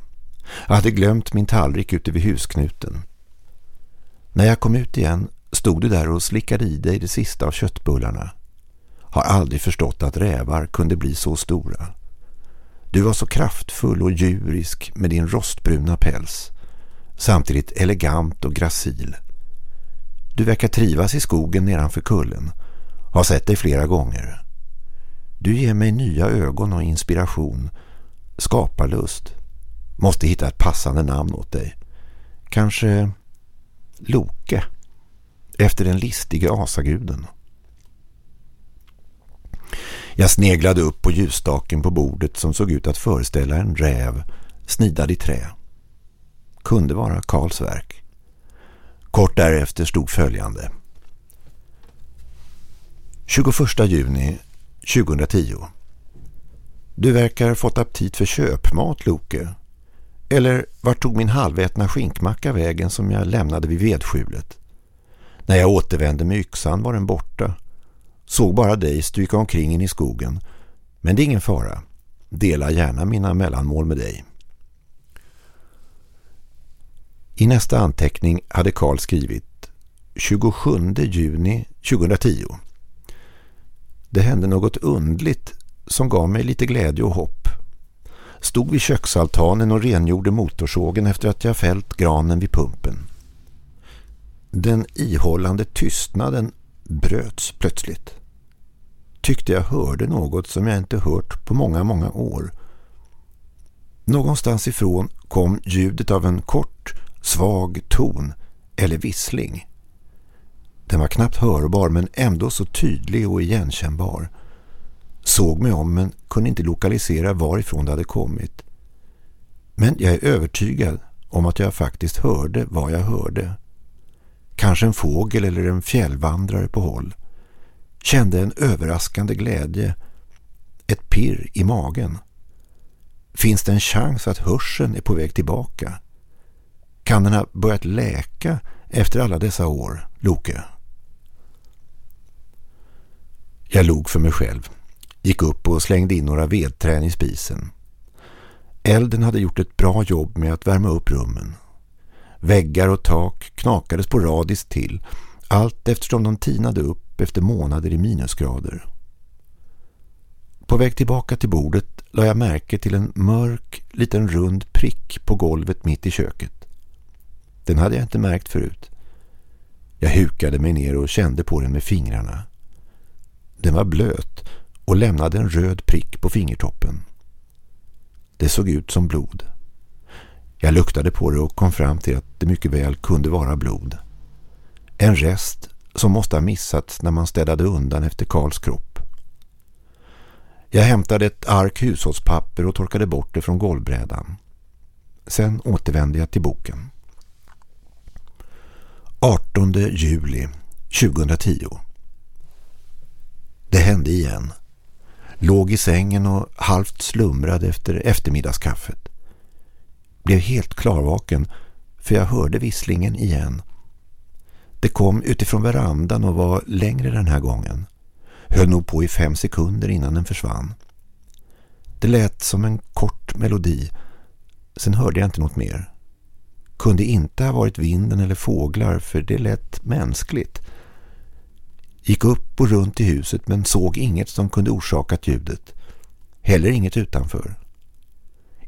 Jag hade glömt min tallrik ute vid husknuten. När jag kom ut igen stod du där och slickade i dig det sista av köttbullarna. Har aldrig förstått att rävar kunde bli så stora. Du var så kraftfull och djurisk med din rostbruna päls. Samtidigt elegant och gracil. Du verkar trivas i skogen nedanför kullen. Har sett dig flera gånger. Du ger mig nya ögon och inspiration. Skaparlust. Måste hitta ett passande namn åt dig. Kanske Loke. Efter den listige asaguden. Jag sneglade upp på ljusstaken på bordet som såg ut att föreställa en räv snidad i trä. Kunde vara Karls verk. Kort därefter stod följande. 21 juni 2010 Du verkar fått aptit för köpmat, Loke. Eller vart tog min halvätna skinkmacka vägen som jag lämnade vid vedskjulet? När jag återvände med yxan var den borta. Såg bara dig stryka omkring in i skogen. Men det är ingen fara. Dela gärna mina mellanmål med dig. I nästa anteckning hade Karl skrivit 27 juni 2010. Det hände något undligt som gav mig lite glädje och hopp. Stod vid köksaltanen och rengjorde motorsågen efter att jag fällt granen vid pumpen. Den ihållande tystnaden bröts plötsligt. Tyckte jag hörde något som jag inte hört på många, många år. Någonstans ifrån kom ljudet av en kort, svag ton eller vissling. Den var knappt hörbar men ändå så tydlig och igenkännbar. Såg mig om men kunde inte lokalisera varifrån det hade kommit. Men jag är övertygad om att jag faktiskt hörde vad jag hörde. Kanske en fågel eller en fjällvandrare på håll. Kände en överraskande glädje. Ett pirr i magen. Finns det en chans att hörseln är på väg tillbaka? Kan den ha börjat läka efter alla dessa år, Loke? Jag log för mig själv. Gick upp och slängde in några vedträn i spisen. Elden hade gjort ett bra jobb med att värma upp rummen. Väggar och tak knakade sporadiskt till, allt eftersom de tinade upp efter månader i minusgrader. På väg tillbaka till bordet la jag märke till en mörk, liten rund prick på golvet mitt i köket. Den hade jag inte märkt förut. Jag hukade mig ner och kände på den med fingrarna. Den var blöt och lämnade en röd prick på fingertoppen. Det såg ut som blod. Jag luktade på det och kom fram till att det mycket väl kunde vara blod. En rest som måste ha missats när man städade undan efter Karls kropp. Jag hämtade ett ark hushållspapper och torkade bort det från golvbrädan. Sen återvände jag till boken. 18 juli 2010 Det hände igen. Låg i sängen och halvt slumrade efter eftermiddagskaffet. Blev helt klarvaken för jag hörde visslingen igen. Det kom utifrån verandan och var längre den här gången. Höll nog på i fem sekunder innan den försvann. Det lät som en kort melodi. Sen hörde jag inte något mer. Kunde inte ha varit vinden eller fåglar för det lät mänskligt. Gick upp och runt i huset men såg inget som kunde orsakat ljudet. Heller inget utanför.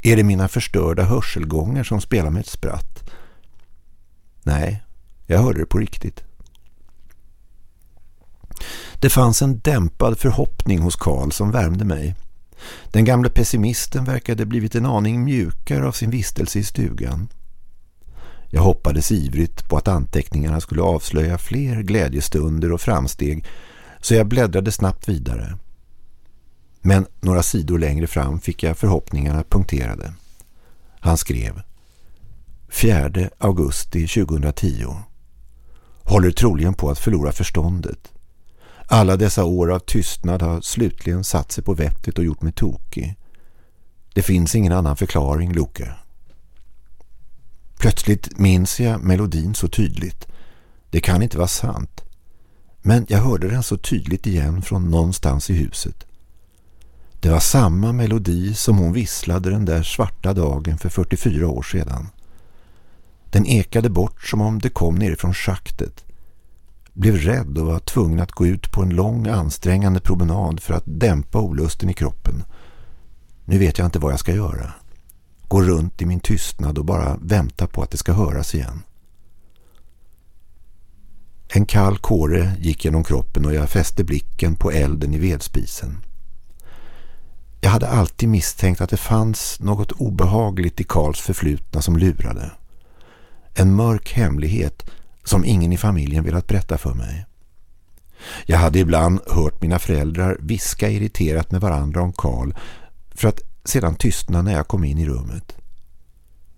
Är det mina förstörda hörselgångar som spelar med ett spratt? Nej, jag hörde det på riktigt. Det fanns en dämpad förhoppning hos Karl som värmde mig. Den gamla pessimisten verkade blivit en aning mjukare av sin vistelse i stugan. Jag hoppades ivrigt på att anteckningarna skulle avslöja fler glädjestunder och framsteg så jag bläddrade snabbt vidare. Men några sidor längre fram fick jag förhoppningarna punkterade. Han skrev 4 augusti 2010 Håller troligen på att förlora förståndet. Alla dessa år av tystnad har slutligen satt sig på vettet och gjort mig tokig. Det finns ingen annan förklaring, Loke. Plötsligt minns jag melodin så tydligt. Det kan inte vara sant. Men jag hörde den så tydligt igen från någonstans i huset. Det var samma melodi som hon visslade den där svarta dagen för 44 år sedan. Den ekade bort som om det kom nerifrån schaktet. Blev rädd och var tvungen att gå ut på en lång ansträngande promenad för att dämpa olusten i kroppen. Nu vet jag inte vad jag ska göra går runt i min tystnad och bara väntar på att det ska höras igen. En kall kåre gick genom kroppen och jag fäste blicken på elden i vedspisen. Jag hade alltid misstänkt att det fanns något obehagligt i Karls förflutna som lurade. En mörk hemlighet som ingen i familjen velat berätta för mig. Jag hade ibland hört mina föräldrar viska irriterat med varandra om Karl för att sedan tystna när jag kom in i rummet.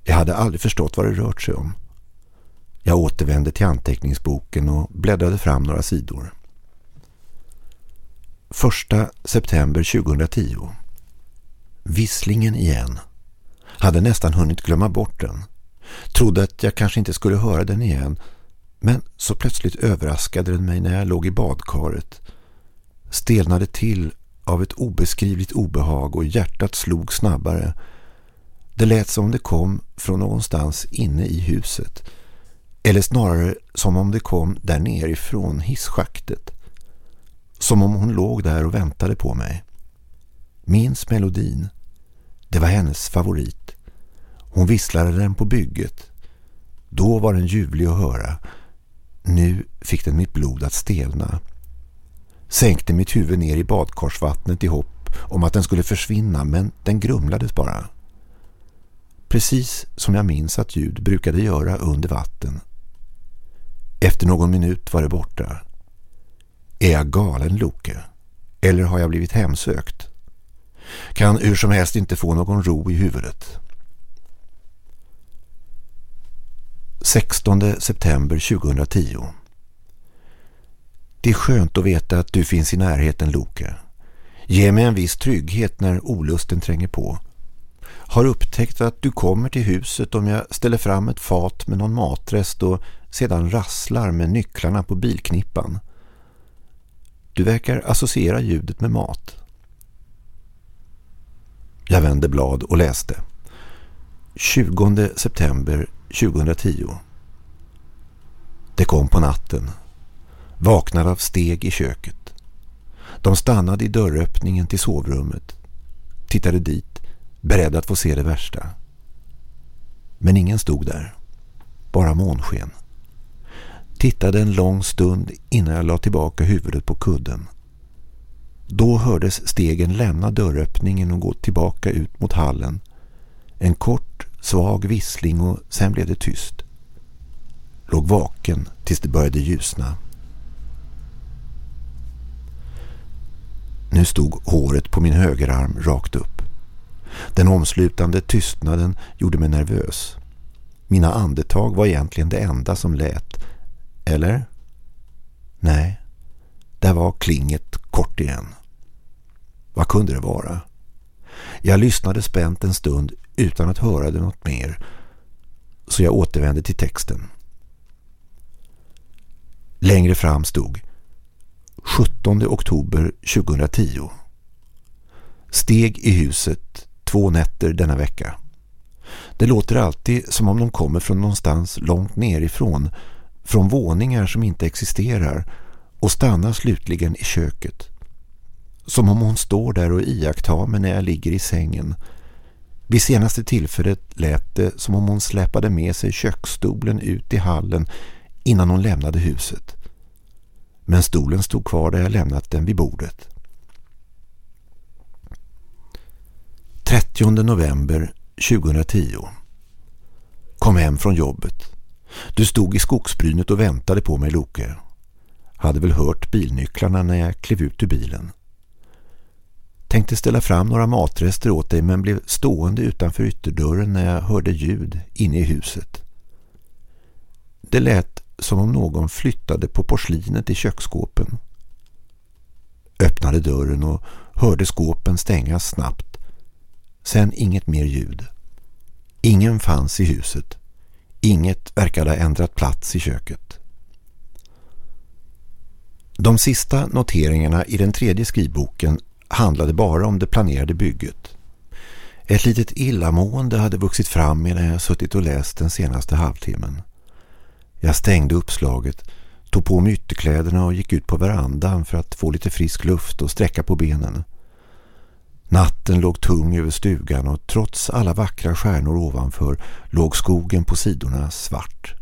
Jag hade aldrig förstått vad det rört sig om. Jag återvände till anteckningsboken och bläddrade fram några sidor. 1 september 2010. Visslingen igen. Hade nästan hunnit glömma bort den. Trodde att jag kanske inte skulle höra den igen. Men så plötsligt överraskade den mig när jag låg i badkaret. Stelnade till av ett obeskrivligt obehag och hjärtat slog snabbare. Det lät som om det kom från någonstans inne i huset. Eller snarare som om det kom där nerifrån hisschaktet. Som om hon låg där och väntade på mig. Minns melodin. Det var hennes favorit. Hon visslade den på bygget. Då var den ljuvlig att höra. Nu fick den mitt blod att stelna. Sänkte mitt huvud ner i badkarsvattnet i hopp om att den skulle försvinna men den grumlades bara. Precis som jag minns att ljud brukade göra under vatten. Efter någon minut var det borta. Är jag galen, Loke? Eller har jag blivit hemsökt? Kan hur som helst inte få någon ro i huvudet. 16 september 2010 det är skönt att veta att du finns i närheten, Loke. Ge mig en viss trygghet när olusten tränger på. Har upptäckt att du kommer till huset om jag ställer fram ett fat med någon matrest och sedan rasslar med nycklarna på bilknippan. Du verkar associera ljudet med mat. Jag vände blad och läste. 20 september 2010. Det kom på natten. Vaknade av steg i köket. De stannade i dörröppningen till sovrummet, tittade dit, beredda att få se det värsta. Men ingen stod där, bara månsken. Tittade en lång stund innan jag la tillbaka huvudet på kudden. Då hördes stegen lämna dörröppningen och gå tillbaka ut mot hallen. En kort, svag vissling och sen blev det tyst. Låg vaken tills det började ljusna. Nu stod håret på min högerarm rakt upp. Den omslutande tystnaden gjorde mig nervös. Mina andetag var egentligen det enda som lät. Eller? Nej, där var klinget kort igen. Vad kunde det vara? Jag lyssnade spänt en stund utan att höra det något mer så jag återvände till texten. Längre fram stod 17 oktober 2010. Steg i huset två nätter denna vecka. Det låter alltid som om de kommer från någonstans långt nerifrån, från våningar som inte existerar och stannar slutligen i köket. Som om hon står där och iakttar mig när jag ligger i sängen. Vid senaste tillfället lät det som om hon släpade med sig köksstolen ut i hallen innan hon lämnade huset. Men stolen stod kvar där jag lämnat den vid bordet. 30 november 2010 Kom hem från jobbet. Du stod i skogsbrynet och väntade på mig, Loke. Hade väl hört bilnycklarna när jag klev ut ur bilen. Tänkte ställa fram några matrester åt dig men blev stående utanför ytterdörren när jag hörde ljud inne i huset. Det lät som om någon flyttade på porslinet i köksskåpen. Öppnade dörren och hörde skåpen stängas snabbt. Sen inget mer ljud. Ingen fanns i huset. Inget verkade ha ändrat plats i köket. De sista noteringarna i den tredje skrivboken handlade bara om det planerade bygget. Ett litet illamående hade vuxit fram medan jag suttit och läst den senaste halvtimmen. Jag stängde uppslaget, tog på mig ytterkläderna och gick ut på verandan för att få lite frisk luft och sträcka på benen. Natten låg tung över stugan och trots alla vackra stjärnor ovanför låg skogen på sidorna svart.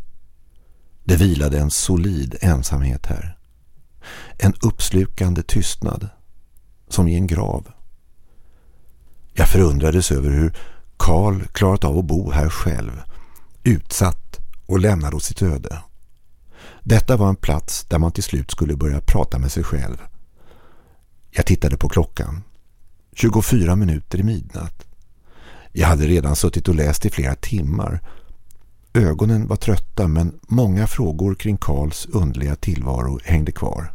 Det vilade en solid ensamhet här. En uppslukande tystnad, som i en grav. Jag förundrades över hur Karl klarat av att bo här själv, utsatt och lämnade åt sitt öde. Detta var en plats där man till slut skulle börja prata med sig själv. Jag tittade på klockan. 24 minuter i midnatt. Jag hade redan suttit och läst i flera timmar. Ögonen var trötta men många frågor kring Karls undliga tillvaro hängde kvar.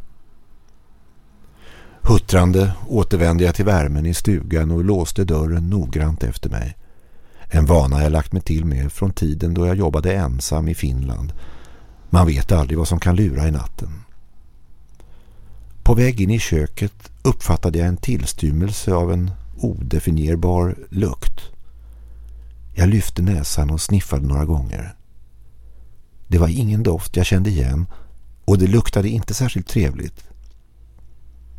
Huttrande återvände jag till värmen i stugan och låste dörren noggrant efter mig. En vana jag lagt mig till med från tiden då jag jobbade ensam i Finland. Man vet aldrig vad som kan lura i natten. På väg in i köket uppfattade jag en tillstymmelse av en odefinierbar lukt. Jag lyfte näsan och sniffade några gånger. Det var ingen doft jag kände igen och det luktade inte särskilt trevligt.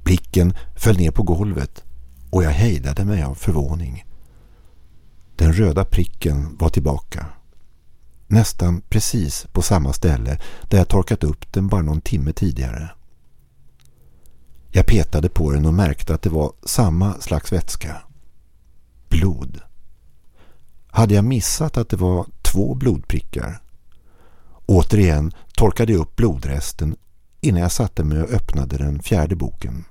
Blicken föll ner på golvet och jag hejdade mig av förvåning. Den röda pricken var tillbaka. Nästan precis på samma ställe där jag torkat upp den bara någon timme tidigare. Jag petade på den och märkte att det var samma slags vätska. Blod. Hade jag missat att det var två blodprickar? Återigen torkade jag upp blodresten innan jag satte mig och öppnade den fjärde boken.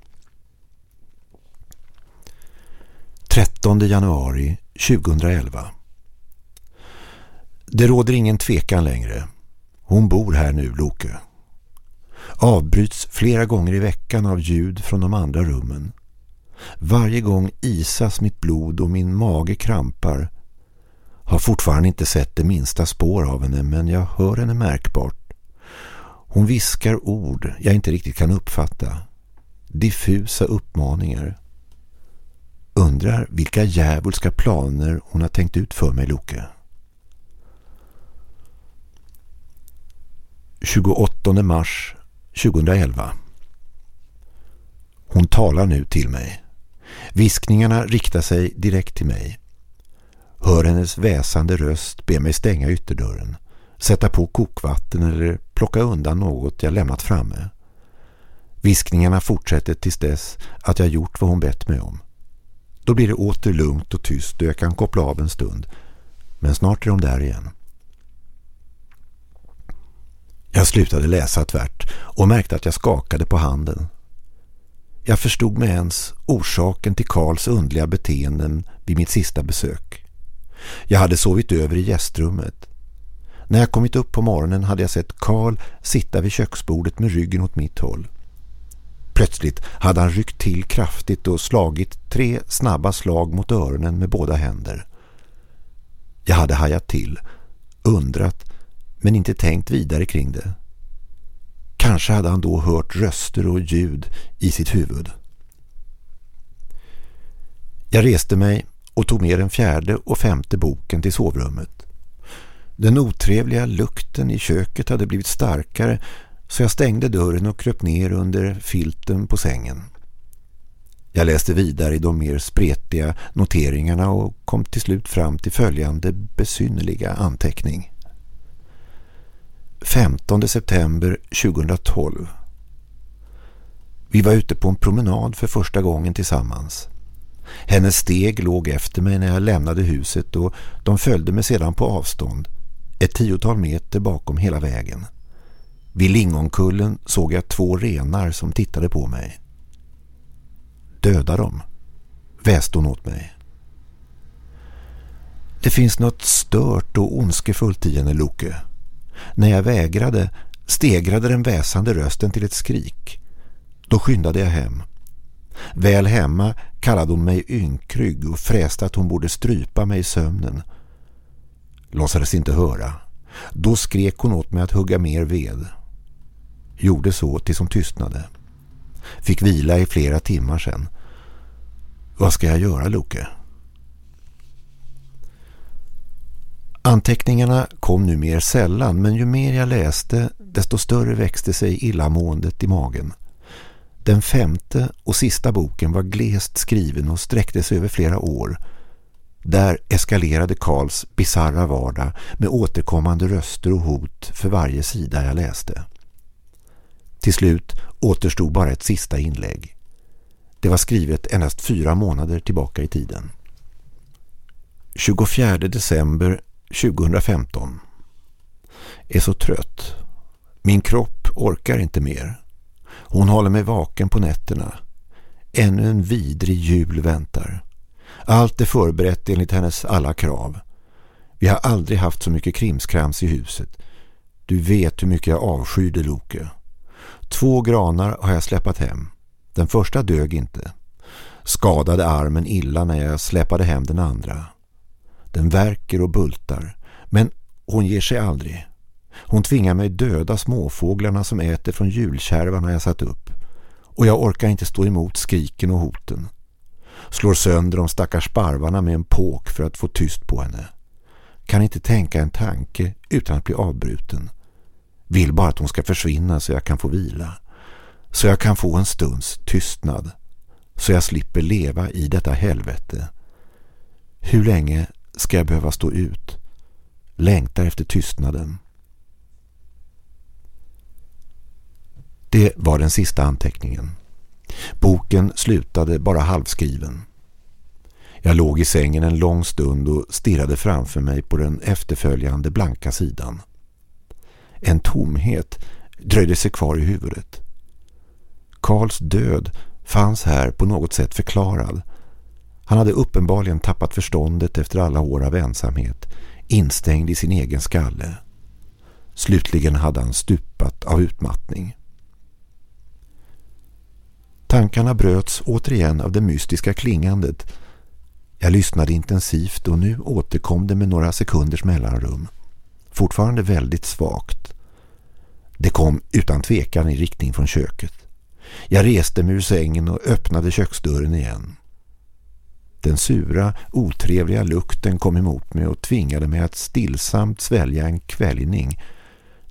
13 januari 2011 Det råder ingen tvekan längre. Hon bor här nu, Loke. Avbryts flera gånger i veckan av ljud från de andra rummen. Varje gång isas mitt blod och min mage krampar. Har fortfarande inte sett det minsta spår av henne men jag hör henne märkbart. Hon viskar ord jag inte riktigt kan uppfatta. Diffusa uppmaningar. Undrar vilka djävulska planer hon har tänkt ut för mig, Loke. 28 mars 2011 Hon talar nu till mig. Viskningarna riktar sig direkt till mig. Hör hennes väsande röst be mig stänga ytterdörren, sätta på kokvatten eller plocka undan något jag lämnat framme. Viskningarna fortsätter tills dess att jag gjort vad hon bett mig om. Då blir det åter lugnt och tyst och jag kan koppla av en stund. Men snart är de där igen. Jag slutade läsa tvärt och märkte att jag skakade på handen. Jag förstod med ens orsaken till Karls undliga beteenden vid mitt sista besök. Jag hade sovit över i gästrummet. När jag kommit upp på morgonen hade jag sett Karl sitta vid köksbordet med ryggen åt mitt håll. Plötsligt hade han ryckt till kraftigt och slagit tre snabba slag mot öronen med båda händer. Jag hade hajat till, undrat men inte tänkt vidare kring det. Kanske hade han då hört röster och ljud i sitt huvud. Jag reste mig och tog med den fjärde och femte boken till sovrummet. Den otrevliga lukten i köket hade blivit starkare så jag stängde dörren och kröp ner under filten på sängen. Jag läste vidare i de mer spretiga noteringarna och kom till slut fram till följande besynnerliga anteckning. 15 september 2012 Vi var ute på en promenad för första gången tillsammans. Hennes steg låg efter mig när jag lämnade huset och de följde mig sedan på avstånd, ett tiotal meter bakom hela vägen. Vid Lingonkullen såg jag två renar som tittade på mig. Döda dem, väste hon åt mig. Det finns något stört och ondskefullt i henne, Loke. När jag vägrade stegrade den väsande rösten till ett skrik. Då skyndade jag hem. Väl hemma kallade hon mig ynkrygg och fräste att hon borde strypa mig i sömnen. Låtsades inte höra. Då skrek hon åt mig att hugga mer ved. Gjorde så tills hon tystnade. Fick vila i flera timmar sen. Vad ska jag göra, Loke? Anteckningarna kom nu mer sällan men ju mer jag läste desto större växte sig illamåendet i magen. Den femte och sista boken var glest skriven och sträckte sig över flera år. Där eskalerade Karls bizarra vardag med återkommande röster och hot för varje sida jag läste. Till slut återstod bara ett sista inlägg. Det var skrivet endast fyra månader tillbaka i tiden. 24 december 2015 Är så trött. Min kropp orkar inte mer. Hon håller mig vaken på nätterna. Ännu en vidrig jul väntar. Allt är förberett enligt hennes alla krav. Vi har aldrig haft så mycket krimskrams i huset. Du vet hur mycket jag avskyr det, Loke. Två granar har jag släpat hem. Den första dög inte. Skadade armen illa när jag släpade hem den andra. Den verkar och bultar. Men hon ger sig aldrig. Hon tvingar mig döda småfåglarna som äter från julkärvarna jag satt upp. Och jag orkar inte stå emot skriken och hoten. Slår sönder de stackars sparvarna med en påk för att få tyst på henne. Kan inte tänka en tanke utan att bli avbruten. Vill bara att hon ska försvinna så jag kan få vila. Så jag kan få en stunds tystnad. Så jag slipper leva i detta helvete. Hur länge ska jag behöva stå ut? Längtar efter tystnaden. Det var den sista anteckningen. Boken slutade bara halvskriven. Jag låg i sängen en lång stund och stirrade framför mig på den efterföljande blanka sidan. En tomhet dröjde sig kvar i huvudet. Karls död fanns här på något sätt förklarad. Han hade uppenbarligen tappat förståndet efter alla år av ensamhet, instängd i sin egen skalle. Slutligen hade han stupat av utmattning. Tankarna bröts återigen av det mystiska klingandet. Jag lyssnade intensivt och nu återkom det med några sekunders mellanrum. Fortfarande väldigt svagt. Det kom utan tvekan i riktning från köket. Jag reste mig ur sängen och öppnade köksdörren igen. Den sura, otrevliga lukten kom emot mig och tvingade mig att stillsamt svälja en kvällning.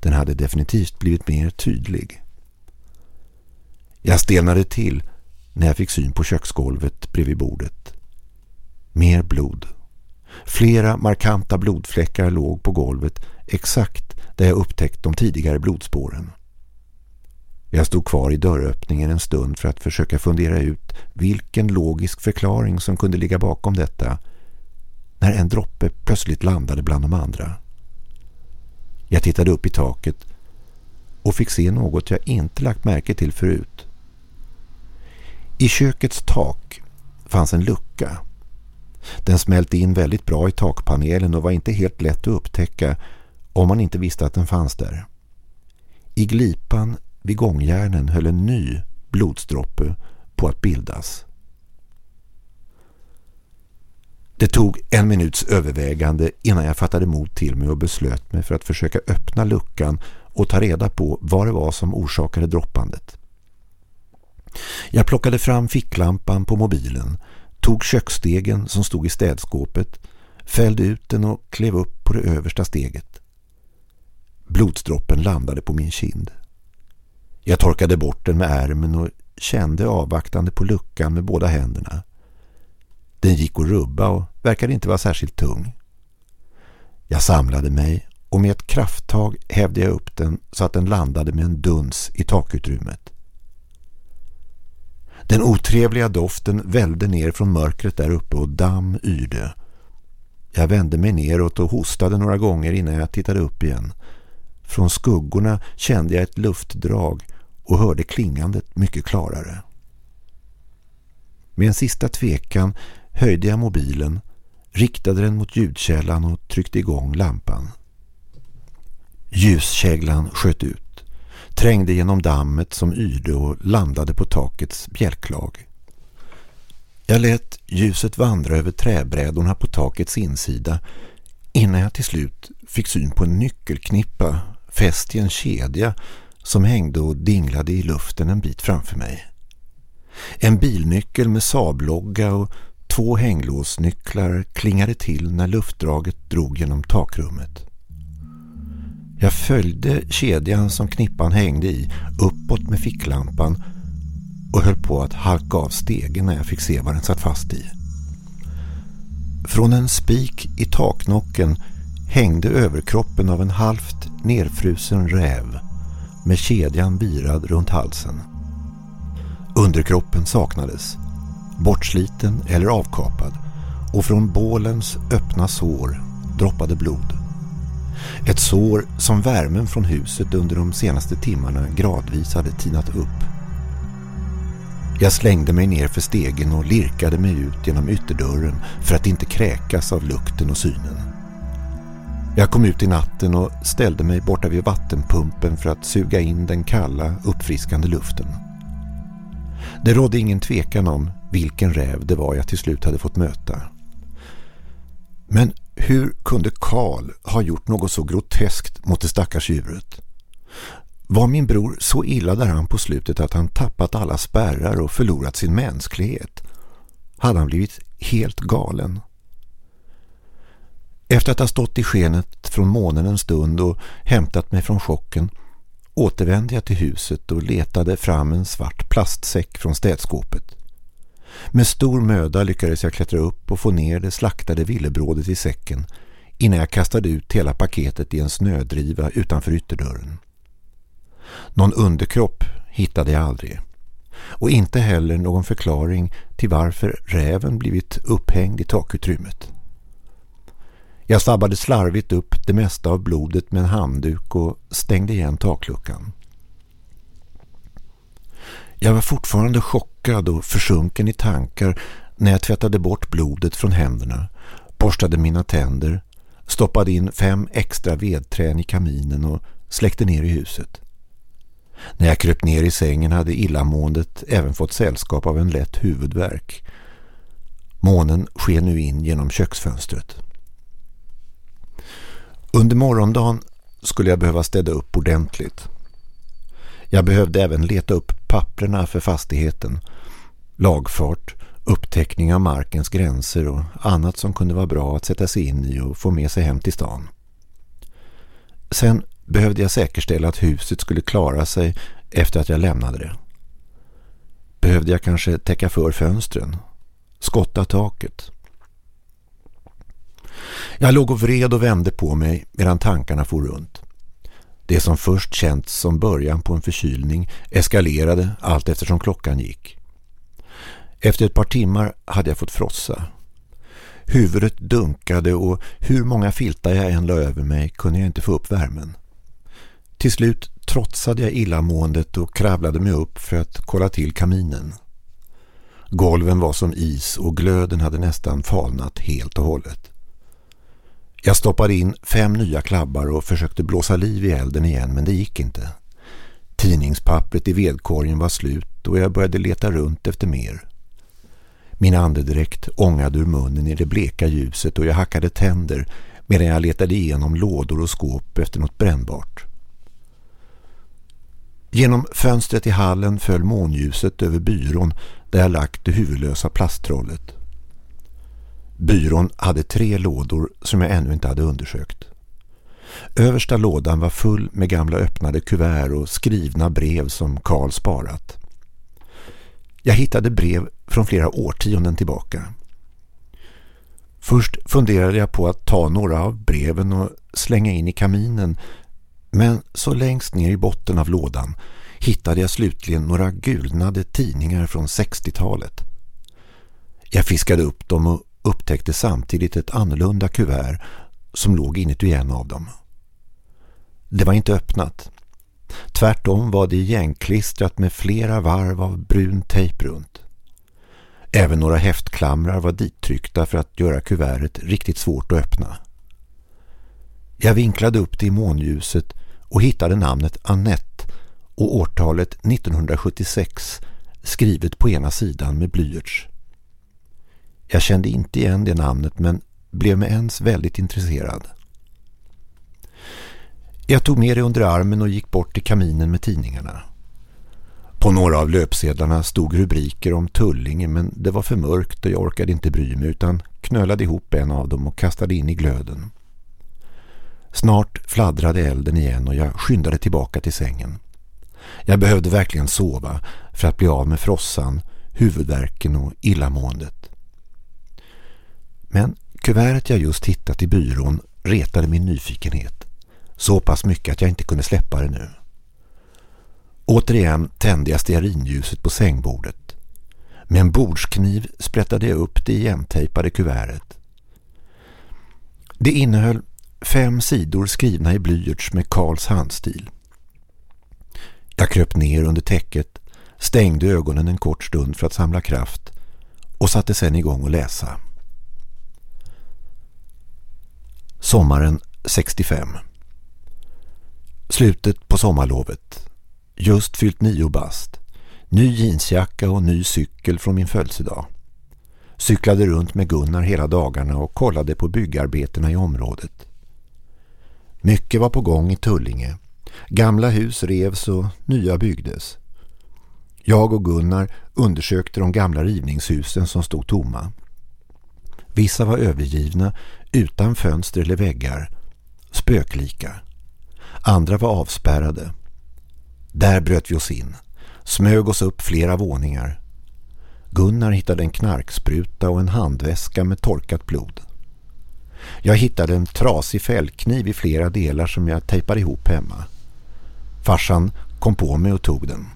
Den hade definitivt blivit mer tydlig. Jag stelnade till när jag fick syn på köksgolvet bredvid bordet. Mer blod. Flera markanta blodfläckar låg på golvet exakt där jag upptäckt de tidigare blodspåren. Jag stod kvar i dörröppningen en stund för att försöka fundera ut vilken logisk förklaring som kunde ligga bakom detta när en droppe plötsligt landade bland de andra. Jag tittade upp i taket och fick se något jag inte lagt märke till förut. I kökets tak fanns en lucka. Den smälte in väldigt bra i takpanelen och var inte helt lätt att upptäcka om man inte visste att den fanns där. I glipan vid gångjärnen höll en ny blodsdroppe på att bildas. Det tog en minuts övervägande innan jag fattade mod till mig och beslöt mig för att försöka öppna luckan och ta reda på vad det var som orsakade droppandet. Jag plockade fram ficklampan på mobilen, tog köksstegen som stod i städskåpet, fällde ut den och klev upp på det översta steget. Blodsdroppen landade på min kind. Jag torkade bort den med ärmen och kände avvaktande på luckan med båda händerna. Den gick att rubba och verkade inte vara särskilt tung. Jag samlade mig och med ett krafttag hävde jag upp den så att den landade med en duns i takutrymmet. Den otrevliga doften välde ner från mörkret där uppe och damm yrde. Jag vände mig neråt och hostade några gånger innan jag tittade upp igen. Från skuggorna kände jag ett luftdrag och hörde klingandet mycket klarare. Med en sista tvekan höjde jag mobilen, riktade den mot ljudkällan och tryckte igång lampan. Ljuskäglan sköt ut, trängde genom dammet som yrde och landade på takets bjälklag. Jag lät ljuset vandra över träbrädorna på takets insida innan jag till slut fick syn på en nyckelknippa fäst i en kedja som hängde och dinglade i luften en bit framför mig. En bilnyckel med sablogga och två hänglåsnycklar klingade till när luftdraget drog genom takrummet. Jag följde kedjan som knippan hängde i uppåt med ficklampan och höll på att halka av stegen när jag fick se vad den satt fast i. Från en spik i taknocken hängde överkroppen av en halvt nerfrusen räv med kedjan virad runt halsen. Underkroppen saknades, bortsliten eller avkapad och från bålens öppna sår droppade blod. Ett sår som värmen från huset under de senaste timmarna gradvis hade tinat upp. Jag slängde mig ner för stegen och lirkade mig ut genom ytterdörren för att inte kräkas av lukten och synen. Jag kom ut i natten och ställde mig borta vid vattenpumpen för att suga in den kalla, uppfriskande luften. Det rådde ingen tvekan om vilken räv det var jag till slut hade fått möta. Men hur kunde Karl ha gjort något så groteskt mot det stackars djuret? Var min bror så illa däran på slutet att han tappat alla spärrar och förlorat sin mänsklighet? Hade han blivit helt galen? Efter att ha stått i skenet från månen en stund och hämtat mig från chocken återvände jag till huset och letade fram en svart plastsäck från städskåpet. Med stor möda lyckades jag klättra upp och få ner det slaktade villebrådet i säcken innan jag kastade ut hela paketet i en snödriva utanför ytterdörren. Någon underkropp hittade jag aldrig och inte heller någon förklaring till varför räven blivit upphängd i takutrymmet. Jag stabbade slarvigt upp det mesta av blodet med en handduk och stängde igen takluckan. Jag var fortfarande chockad och försjunken i tankar när jag tvättade bort blodet från händerna, borstade mina tänder, stoppade in fem extra vedträn i kaminen och släckte ner i huset. När jag kröp ner i sängen hade illamåendet även fått sällskap av en lätt huvudvärk. Månen sken nu in genom köksfönstret. Under morgondagen skulle jag behöva städa upp ordentligt. Jag behövde även leta upp papperna för fastigheten, lagfart, upptäckning av markens gränser och annat som kunde vara bra att sätta sig in i och få med sig hem till stan. Sen behövde jag säkerställa att huset skulle klara sig efter att jag lämnade det. Behövde jag kanske täcka för fönstren? Skotta taket? Jag låg och vred och vände på mig medan tankarna for runt. Det som först känts som början på en förkylning eskalerade allt eftersom klockan gick. Efter ett par timmar hade jag fått frossa. Huvudet dunkade och hur många filtar jag än la över mig kunde jag inte få upp värmen. Till slut trotsade jag illamåendet och kravlade mig upp för att kolla till kaminen. Golven var som is och glöden hade nästan falnat helt och hållet. Jag stoppade in fem nya klabbar och försökte blåsa liv i elden igen men det gick inte. Tidningspappret i vedkorgen var slut och jag började leta runt efter mer. Min andedräkt ångade ur munnen i det bleka ljuset och jag hackade tänder medan jag letade igenom lådor och skåp efter något brännbart. Genom fönstret i hallen föll månljuset över byrån där jag lagt det huvudlösa plasttrollet. Byrån hade tre lådor som jag ännu inte hade undersökt. Översta lådan var full med gamla öppnade kuvert och skrivna brev som Karl sparat. Jag hittade brev från flera årtionden tillbaka. Först funderade jag på att ta några av breven och slänga in i kaminen men så längst ner i botten av lådan hittade jag slutligen några gulnade tidningar från 60-talet. Jag fiskade upp dem och upptäckte samtidigt ett annorlunda kuvert som låg inuti en av dem. Det var inte öppnat. Tvärtom var det igenklistrat med flera varv av brun tejp runt. Även några häftklamrar var dittryckta för att göra kuvertet riktigt svårt att öppna. Jag vinklade upp det i månljuset och hittade namnet Annette och årtalet 1976 skrivet på ena sidan med blyerts. Jag kände inte igen det namnet men blev med ens väldigt intresserad. Jag tog med det under armen och gick bort till kaminen med tidningarna. På några av löpsedlarna stod rubriker om Tullinge men det var för mörkt och jag orkade inte bry mig utan knölade ihop en av dem och kastade in i glöden. Snart fladdrade elden igen och jag skyndade tillbaka till sängen. Jag behövde verkligen sova för att bli av med frossan, huvudvärken och illamåendet. Men kuvertet jag just hittat i byrån retade min nyfikenhet. Så pass mycket att jag inte kunde släppa det nu. Återigen tände jag stearinljuset på sängbordet. Med en bordskniv sprättade jag upp det igentejpade kuvertet. Det innehöll fem sidor skrivna i blyerts med Karls handstil. Jag kröp ner under täcket, stängde ögonen en kort stund för att samla kraft och satte sedan igång att läsa. Sommaren 65 Slutet på sommarlovet. Just fyllt nio bast. Ny jeansjacka och ny cykel från min födelsedag. Cyklade runt med Gunnar hela dagarna och kollade på byggarbetena i området. Mycket var på gång i Tullinge. Gamla hus revs och nya byggdes. Jag och Gunnar undersökte de gamla rivningshusen som stod tomma. Vissa var övergivna utan fönster eller väggar, spöklika. Andra var avspärrade. Där bröt vi oss in, smög oss upp flera våningar. Gunnar hittade en knarkspruta och en handväska med torkat blod. Jag hittade en trasig fällkniv i flera delar som jag tejpade ihop hemma. Farsan kom på mig och tog den.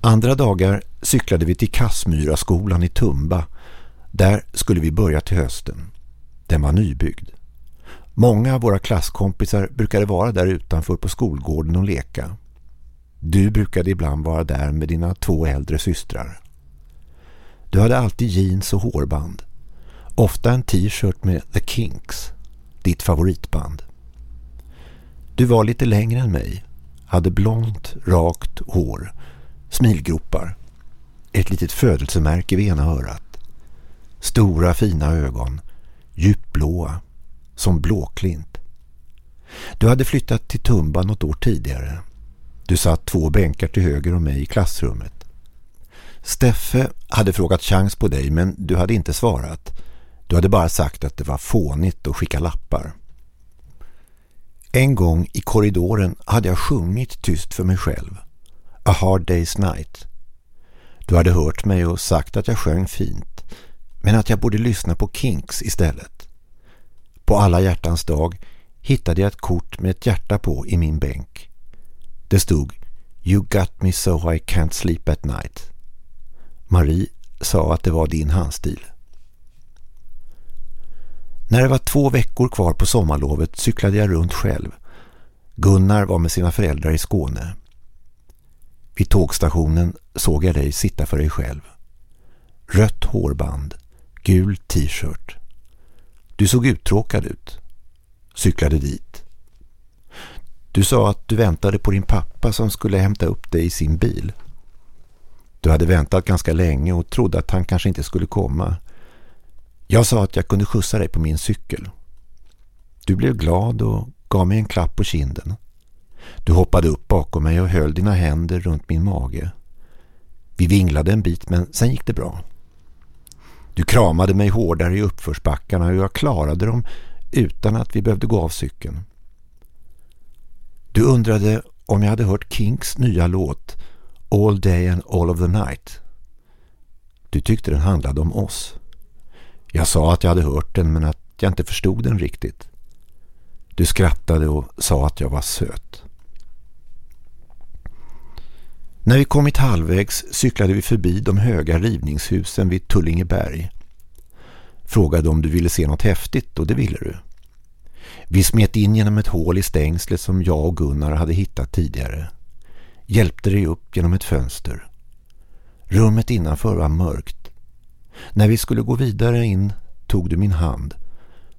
Andra dagar cyklade vi till Kassmyra skolan i Tumba. Där skulle vi börja till hösten. Den var nybyggd. Många av våra klasskompisar brukade vara där utanför på skolgården och leka. Du brukade ibland vara där med dina två äldre systrar. Du hade alltid jeans och hårband. Ofta en t-shirt med The Kinks, ditt favoritband. Du var lite längre än mig, hade blont, rakt hår, smilgropar, ett litet födelsemärke vid ena örat. Stora fina ögon, djupblåa, som blåklint. Du hade flyttat till Tumba något år tidigare. Du satt två bänkar till höger om mig i klassrummet. Steffe hade frågat chans på dig men du hade inte svarat. Du hade bara sagt att det var fånigt att skicka lappar. En gång i korridoren hade jag sjungit tyst för mig själv. A Hard Day's Night Du hade hört mig och sagt att jag sjöng fint, men att jag borde lyssna på Kinks istället. På alla hjärtans dag hittade jag ett kort med ett hjärta på i min bänk. Det stod You got me so I can't sleep at night. Marie sa att det var din handstil. När det var två veckor kvar på sommarlovet cyklade jag runt själv. Gunnar var med sina föräldrar i Skåne. Vid tågstationen såg jag dig sitta för dig själv. Rött hårband, gul t-shirt. Du såg uttråkad ut. Cyklade dit. Du sa att du väntade på din pappa som skulle hämta upp dig i sin bil. Du hade väntat ganska länge och trodde att han kanske inte skulle komma. Jag sa att jag kunde skjutsa dig på min cykel. Du blev glad och gav mig en klapp på kinden. Du hoppade upp bakom mig och höll dina händer runt min mage. Vi vinglade en bit men sen gick det bra. Du kramade mig hårdare i uppförsbackarna och jag klarade dem utan att vi behövde gå av cykeln. Du undrade om jag hade hört Kinks nya låt All Day and All of the Night. Du tyckte den handlade om oss. Jag sa att jag hade hört den men att jag inte förstod den riktigt. Du skrattade och sa att jag var söt. När vi kommit halvvägs cyklade vi förbi de höga rivningshusen vid Tullingeberg. Frågade om du ville se något häftigt och det ville du. Vi smet in genom ett hål i stängslet som jag och Gunnar hade hittat tidigare. Hjälpte dig upp genom ett fönster. Rummet innanför var mörkt. När vi skulle gå vidare in tog du min hand.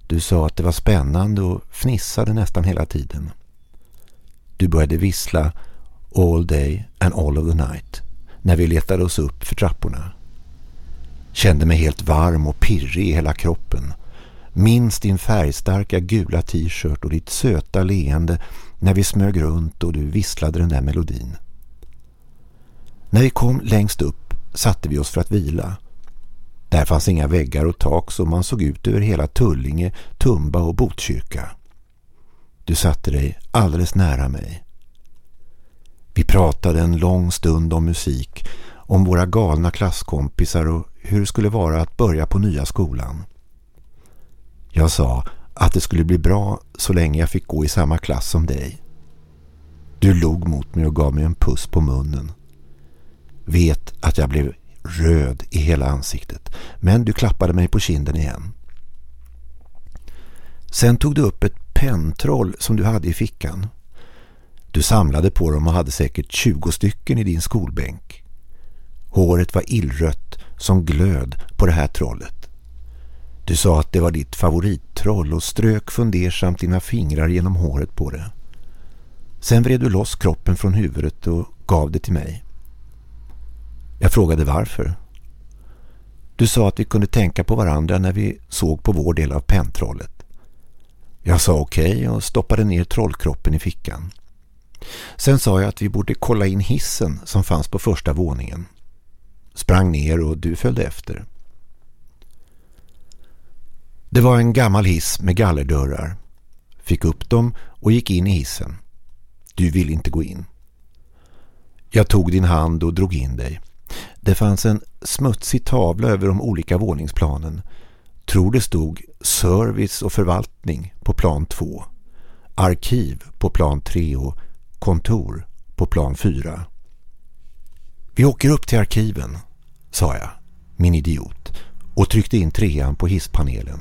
Du sa att det var spännande och fnissade nästan hela tiden. Du började vissla All Day and All of the Night när vi letade oss upp för trapporna. Kände mig helt varm och pirrig i hela kroppen. Minns din färgstarka gula t-shirt och ditt söta leende när vi smög runt och du visslade den där melodin. När vi kom längst upp satte vi oss för att vila. Där fanns inga väggar och tak så man såg ut över hela Tullinge, Tumba och Botkyrka. Du satte dig alldeles nära mig. Vi pratade en lång stund om musik, om våra galna klasskompisar och hur det skulle vara att börja på nya skolan. Jag sa att det skulle bli bra så länge jag fick gå i samma klass som dig. Du log mot mig och gav mig en puss på munnen. Vet att jag blev röd i hela ansiktet, men du klappade mig på kinden igen. Sen tog du upp ett pentroll som du hade i fickan. Du samlade på dem och hade säkert 20 stycken i din skolbänk. Håret var illrött som glöd på det här trollet. Du sa att det var ditt favorittroll och strök fundersamt dina fingrar genom håret på det. Sen vred du loss kroppen från huvudet och gav det till mig. Jag frågade varför. Du sa att vi kunde tänka på varandra när vi såg på vår del av pentrollet. Jag sa okej okay och stoppade ner trollkroppen i fickan. Sen sa jag att vi borde kolla in hissen som fanns på första våningen. Sprang ner och du följde efter. Det var en gammal hiss med gallerdörrar. Fick upp dem och gick in i hissen. Du ville inte gå in. Jag tog din hand och drog in dig. Det fanns en smutsig tavla över de olika våningsplanen. Tror det stod service och förvaltning på plan 2, arkiv på plan 3 och kontor på plan 4. Vi åker upp till arkiven, sa jag, min idiot, och tryckte in trean på hisspanelen.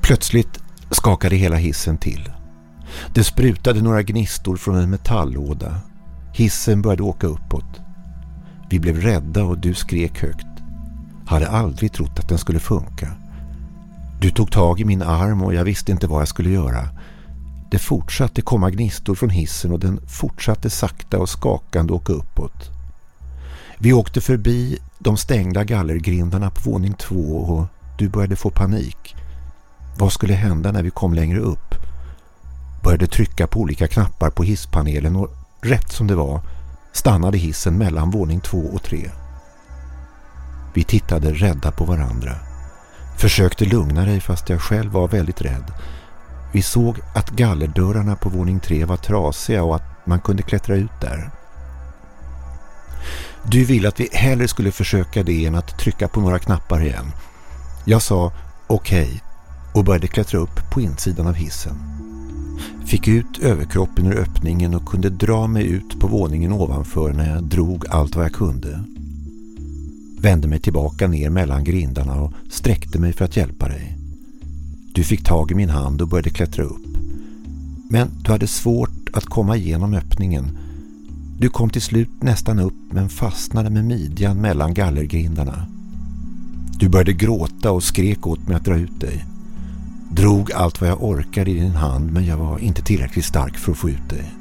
Plötsligt skakade hela hissen till. Det sprutade några gnistor från en metalllåda. Hissen började åka uppåt. Vi blev rädda och du skrek högt. Hade aldrig trott att den skulle funka. Du tog tag i min arm och jag visste inte vad jag skulle göra. Det fortsatte komma gnistor från hissen och den fortsatte sakta och skakande åka uppåt. Vi åkte förbi de stängda gallergrindarna på våning två och du började få panik. Vad skulle hända när vi kom längre upp? Började trycka på olika knappar på hisspanelen och rätt som det var stannade hissen mellan våning två och tre. Vi tittade rädda på varandra. Försökte lugna dig fast jag själv var väldigt rädd. Vi såg att gallerdörrarna på våning tre var trasiga och att man kunde klättra ut där. Du ville att vi hellre skulle försöka det än att trycka på några knappar igen. Jag sa okej okay, och började klättra upp på insidan av hissen. Fick ut överkroppen ur öppningen och kunde dra mig ut på våningen ovanför när jag drog allt vad jag kunde. Vände mig tillbaka ner mellan grindarna och sträckte mig för att hjälpa dig. Du fick tag i min hand och började klättra upp. Men du hade svårt att komma igenom öppningen. Du kom till slut nästan upp men fastnade med midjan mellan gallergrindarna. Du började gråta och skrek åt mig att dra ut dig. Drog allt vad jag orkade i din hand men jag var inte tillräckligt stark för att få ut dig.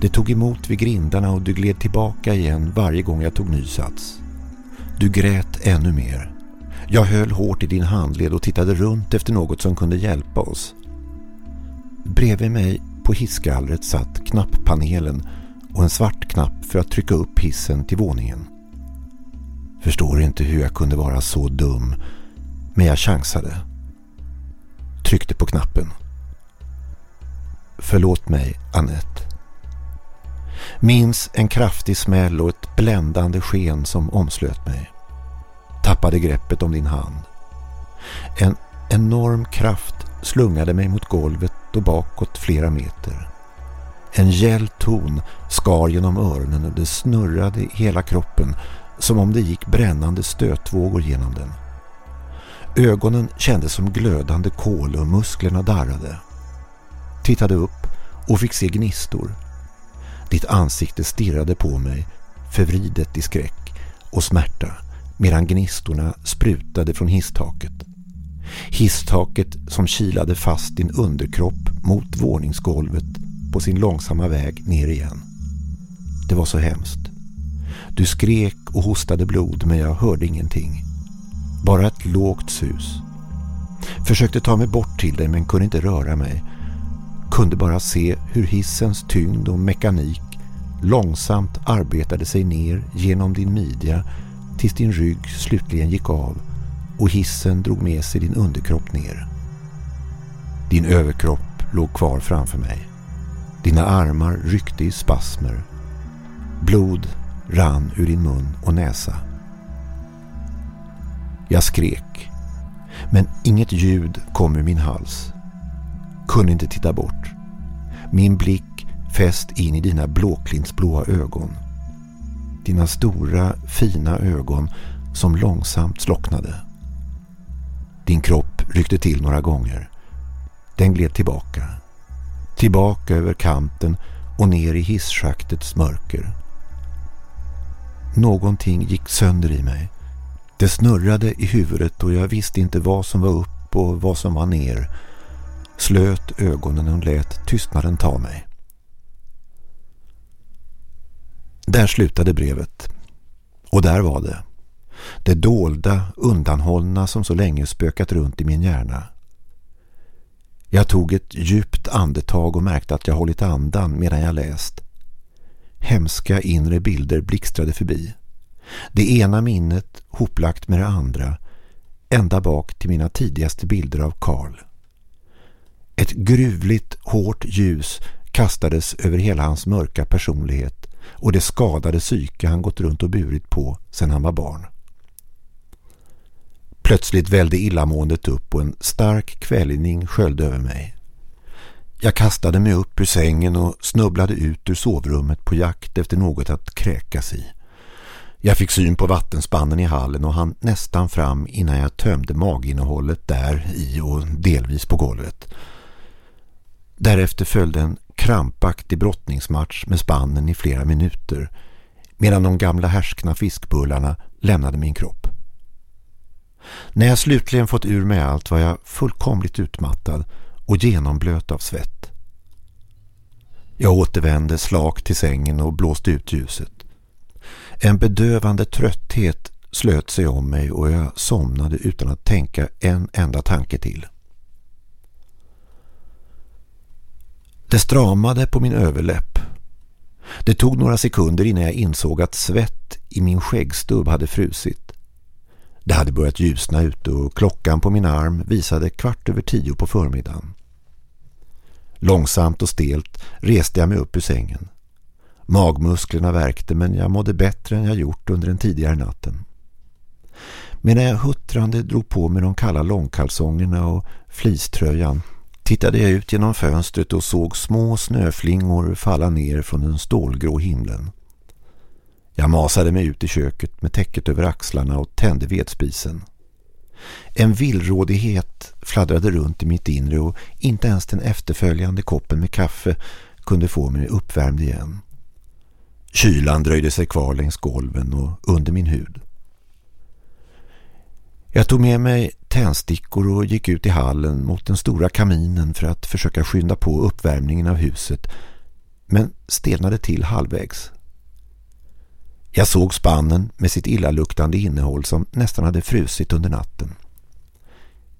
Det tog emot vid grindarna och du gled tillbaka igen varje gång jag tog ny sats. Du grät ännu mer. Jag höll hårt i din handled och tittade runt efter något som kunde hjälpa oss. Bredvid mig på hissgallret satt knapppanelen och en svart knapp för att trycka upp hissen till våningen. Förstår inte hur jag kunde vara så dum, men jag chansade. Tryckte på knappen. Förlåt mig, Annette. Minns en kraftig smäll och ett bländande sken som omslöt mig. Tappade greppet om din hand. En enorm kraft slungade mig mot golvet och bakåt flera meter. En gäll ton skar genom öronen och det snurrade i hela kroppen som om det gick brännande stötvågor genom den. Ögonen kändes som glödande kol och musklerna darrade. Tittade upp och fick se gnistor. Ditt ansikte stirrade på mig, förvridet i skräck och smärta medan gnistorna sprutade från hisstaket. Hisstaket som kilade fast din underkropp mot våningsgolvet på sin långsamma väg ner igen. Det var så hemskt. Du skrek och hostade blod men jag hörde ingenting. Bara ett lågt sus. Försökte ta mig bort till dig men kunde inte röra mig. Kunde bara se hur hissens tyngd och mekanik långsamt arbetade sig ner genom din midja tills din rygg slutligen gick av och hissen drog med sig din underkropp ner. Din överkropp låg kvar framför mig. Dina armar ryckte i spasmer. Blod rann ur din mun och näsa. Jag skrek. Men inget ljud kom ur min hals. Kunde inte titta bort. Min blick fäst in i dina blåklintsblåa ögon. Dina stora, fina ögon som långsamt slocknade. Din kropp ryckte till några gånger. Den gled tillbaka. Tillbaka över kanten och ner i hisschaktets mörker. Någonting gick sönder i mig. Det snurrade i huvudet och jag visste inte vad som var upp och vad som var ner. Slöt ögonen och lät tystnaden ta mig. Där slutade brevet. Och där var det. Det dolda, undanhållna som så länge spökat runt i min hjärna. Jag tog ett djupt andetag och märkte att jag hållit andan medan jag läst. Hemska inre bilder blixtrade förbi. Det ena minnet hoplagt med det andra, ända bak till mina tidigaste bilder av Karl. Ett gruvligt, hårt ljus kastades över hela hans mörka personlighet och det skadade psyke han gått runt och burit på sedan han var barn. Plötsligt välde illamåendet upp och en stark kvällning sköljde över mig. Jag kastade mig upp ur sängen och snubblade ut ur sovrummet på jakt efter något att kräkas i. Jag fick syn på vattenspannen i hallen och han nästan fram innan jag tömde maginnehållet där i och delvis på golvet. Därefter följde en krampaktig brottningsmatch med spannen i flera minuter medan de gamla härskna fiskbullarna lämnade min kropp. När jag slutligen fått ur mig allt var jag fullkomligt utmattad och genomblöt av svett. Jag återvände slak till sängen och blåste ut ljuset. En bedövande trötthet slöt sig om mig och jag somnade utan att tänka en enda tanke till. Det stramade på min överläpp. Det tog några sekunder innan jag insåg att svett i min skäggstubb hade frusit. Det hade börjat ljusna ute och klockan på min arm visade kvart över tio på förmiddagen. Långsamt och stelt reste jag mig upp ur sängen. Magmusklerna värkte men jag mådde bättre än jag gjort under den tidigare natten. Medan jag huttrande drog på mig de kalla långkalsongerna och fliströjan tittade jag ut genom fönstret och såg små snöflingor falla ner från den stålgrå himlen. Jag masade mig ut i köket med täcket över axlarna och tände vedspisen. En villrådighet fladdrade runt i mitt inre och inte ens den efterföljande koppen med kaffe kunde få mig uppvärmd igen. Kylan dröjde sig kvar längs golven och under min hud. Jag tog med mig tändstickor och gick ut i hallen mot den stora kaminen för att försöka skynda på uppvärmningen av huset men stelnade till halvvägs. Jag såg spannen med sitt illaluktande innehåll som nästan hade frusit under natten.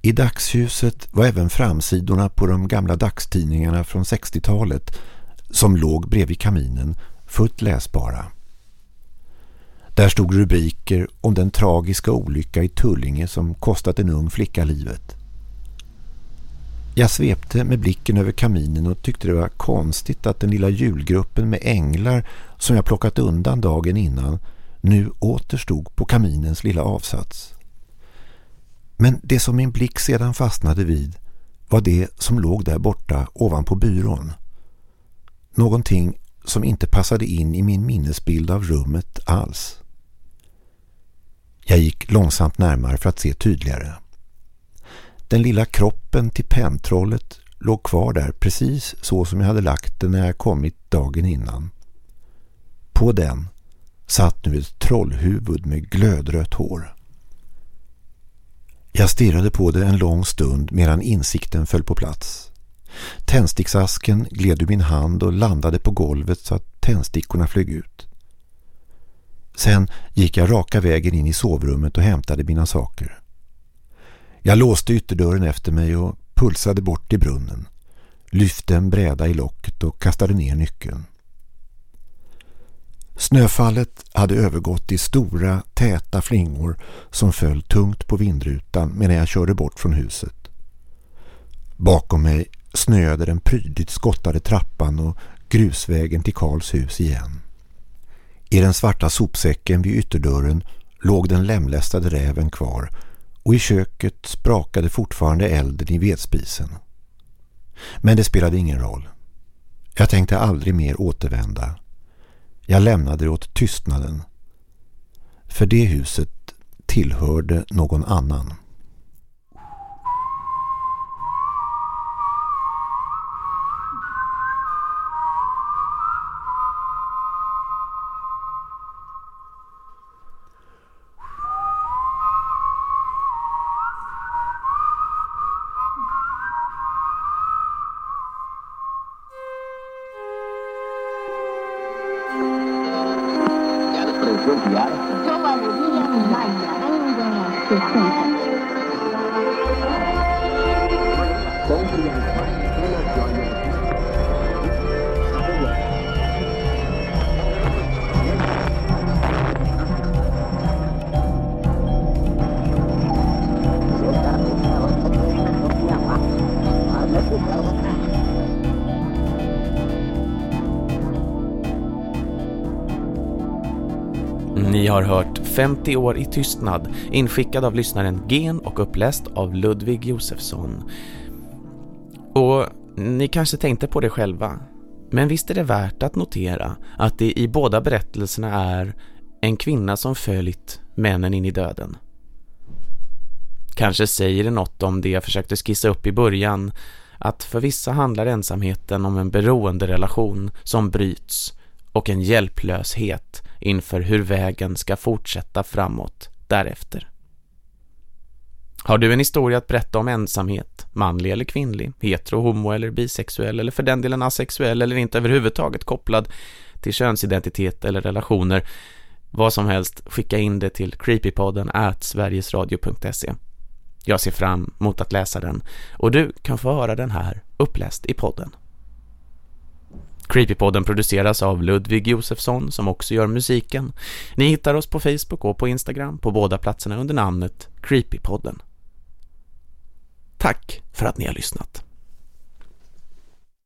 I dagsljuset var även framsidorna på de gamla dagstidningarna från 60-talet som låg bredvid kaminen fullt läsbara. Där stod rubriker om den tragiska olycka i Tullinge som kostat en ung flicka livet. Jag svepte med blicken över kaminen och tyckte det var konstigt att den lilla julgruppen med änglar som jag plockat undan dagen innan nu återstod på kaminens lilla avsats. Men det som min blick sedan fastnade vid var det som låg där borta ovanpå byrån. Någonting som inte passade in i min minnesbild av rummet alls. Jag gick långsamt närmare för att se tydligare. Den lilla kroppen till pentrollet låg kvar där precis så som jag hade lagt den när jag kommit dagen innan. På den satt nu ett trollhuvud med glödrött hår. Jag stirrade på det en lång stund medan insikten föll på plats. Tändsticksasken gled ur min hand och landade på golvet så att tändstickorna flög ut. Sen gick jag raka vägen in i sovrummet och hämtade mina saker. Jag låste ytterdörren efter mig och pulsade bort till brunnen. Lyfte en bräda i locket och kastade ner nyckeln. Snöfallet hade övergått i stora, täta flingor som föll tungt på vindrutan medan jag körde bort från huset. Bakom mig snöade den prydligt skottade trappan och grusvägen till Karls hus igen. I den svarta sopsäcken vid ytterdörren låg den lemlästade räven kvar och i köket sprakade fortfarande elden i vedspisen. Men det spelade ingen roll. Jag tänkte aldrig mer återvända. Jag lämnade det åt tystnaden. För det huset tillhörde någon annan. 50 år i tystnad, inskickad av lyssnaren Gen och uppläst av Ludvig Josefsson. Och ni kanske tänkte på det själva, men visst är det värt att notera att det i båda berättelserna är en kvinna som följt männen in i döden. Kanske säger det något om det jag försökte skissa upp i början, att för vissa handlar ensamheten om en beroende relation som bryts och en hjälplöshet inför hur vägen ska fortsätta framåt därefter. Har du en historia att berätta om ensamhet, manlig eller kvinnlig, hetero, homo eller bisexuell eller för den delen asexuell eller inte överhuvudtaget kopplad till könsidentitet eller relationer, vad som helst, skicka in det till creepypodden at sverigesradio.se. Jag ser fram emot att läsa den och du kan få höra den här uppläst i podden. Creepypodden produceras av Ludvig Josefsson som också gör musiken. Ni hittar oss på Facebook och på Instagram på båda platserna under namnet Creepypodden. Tack för att ni har lyssnat.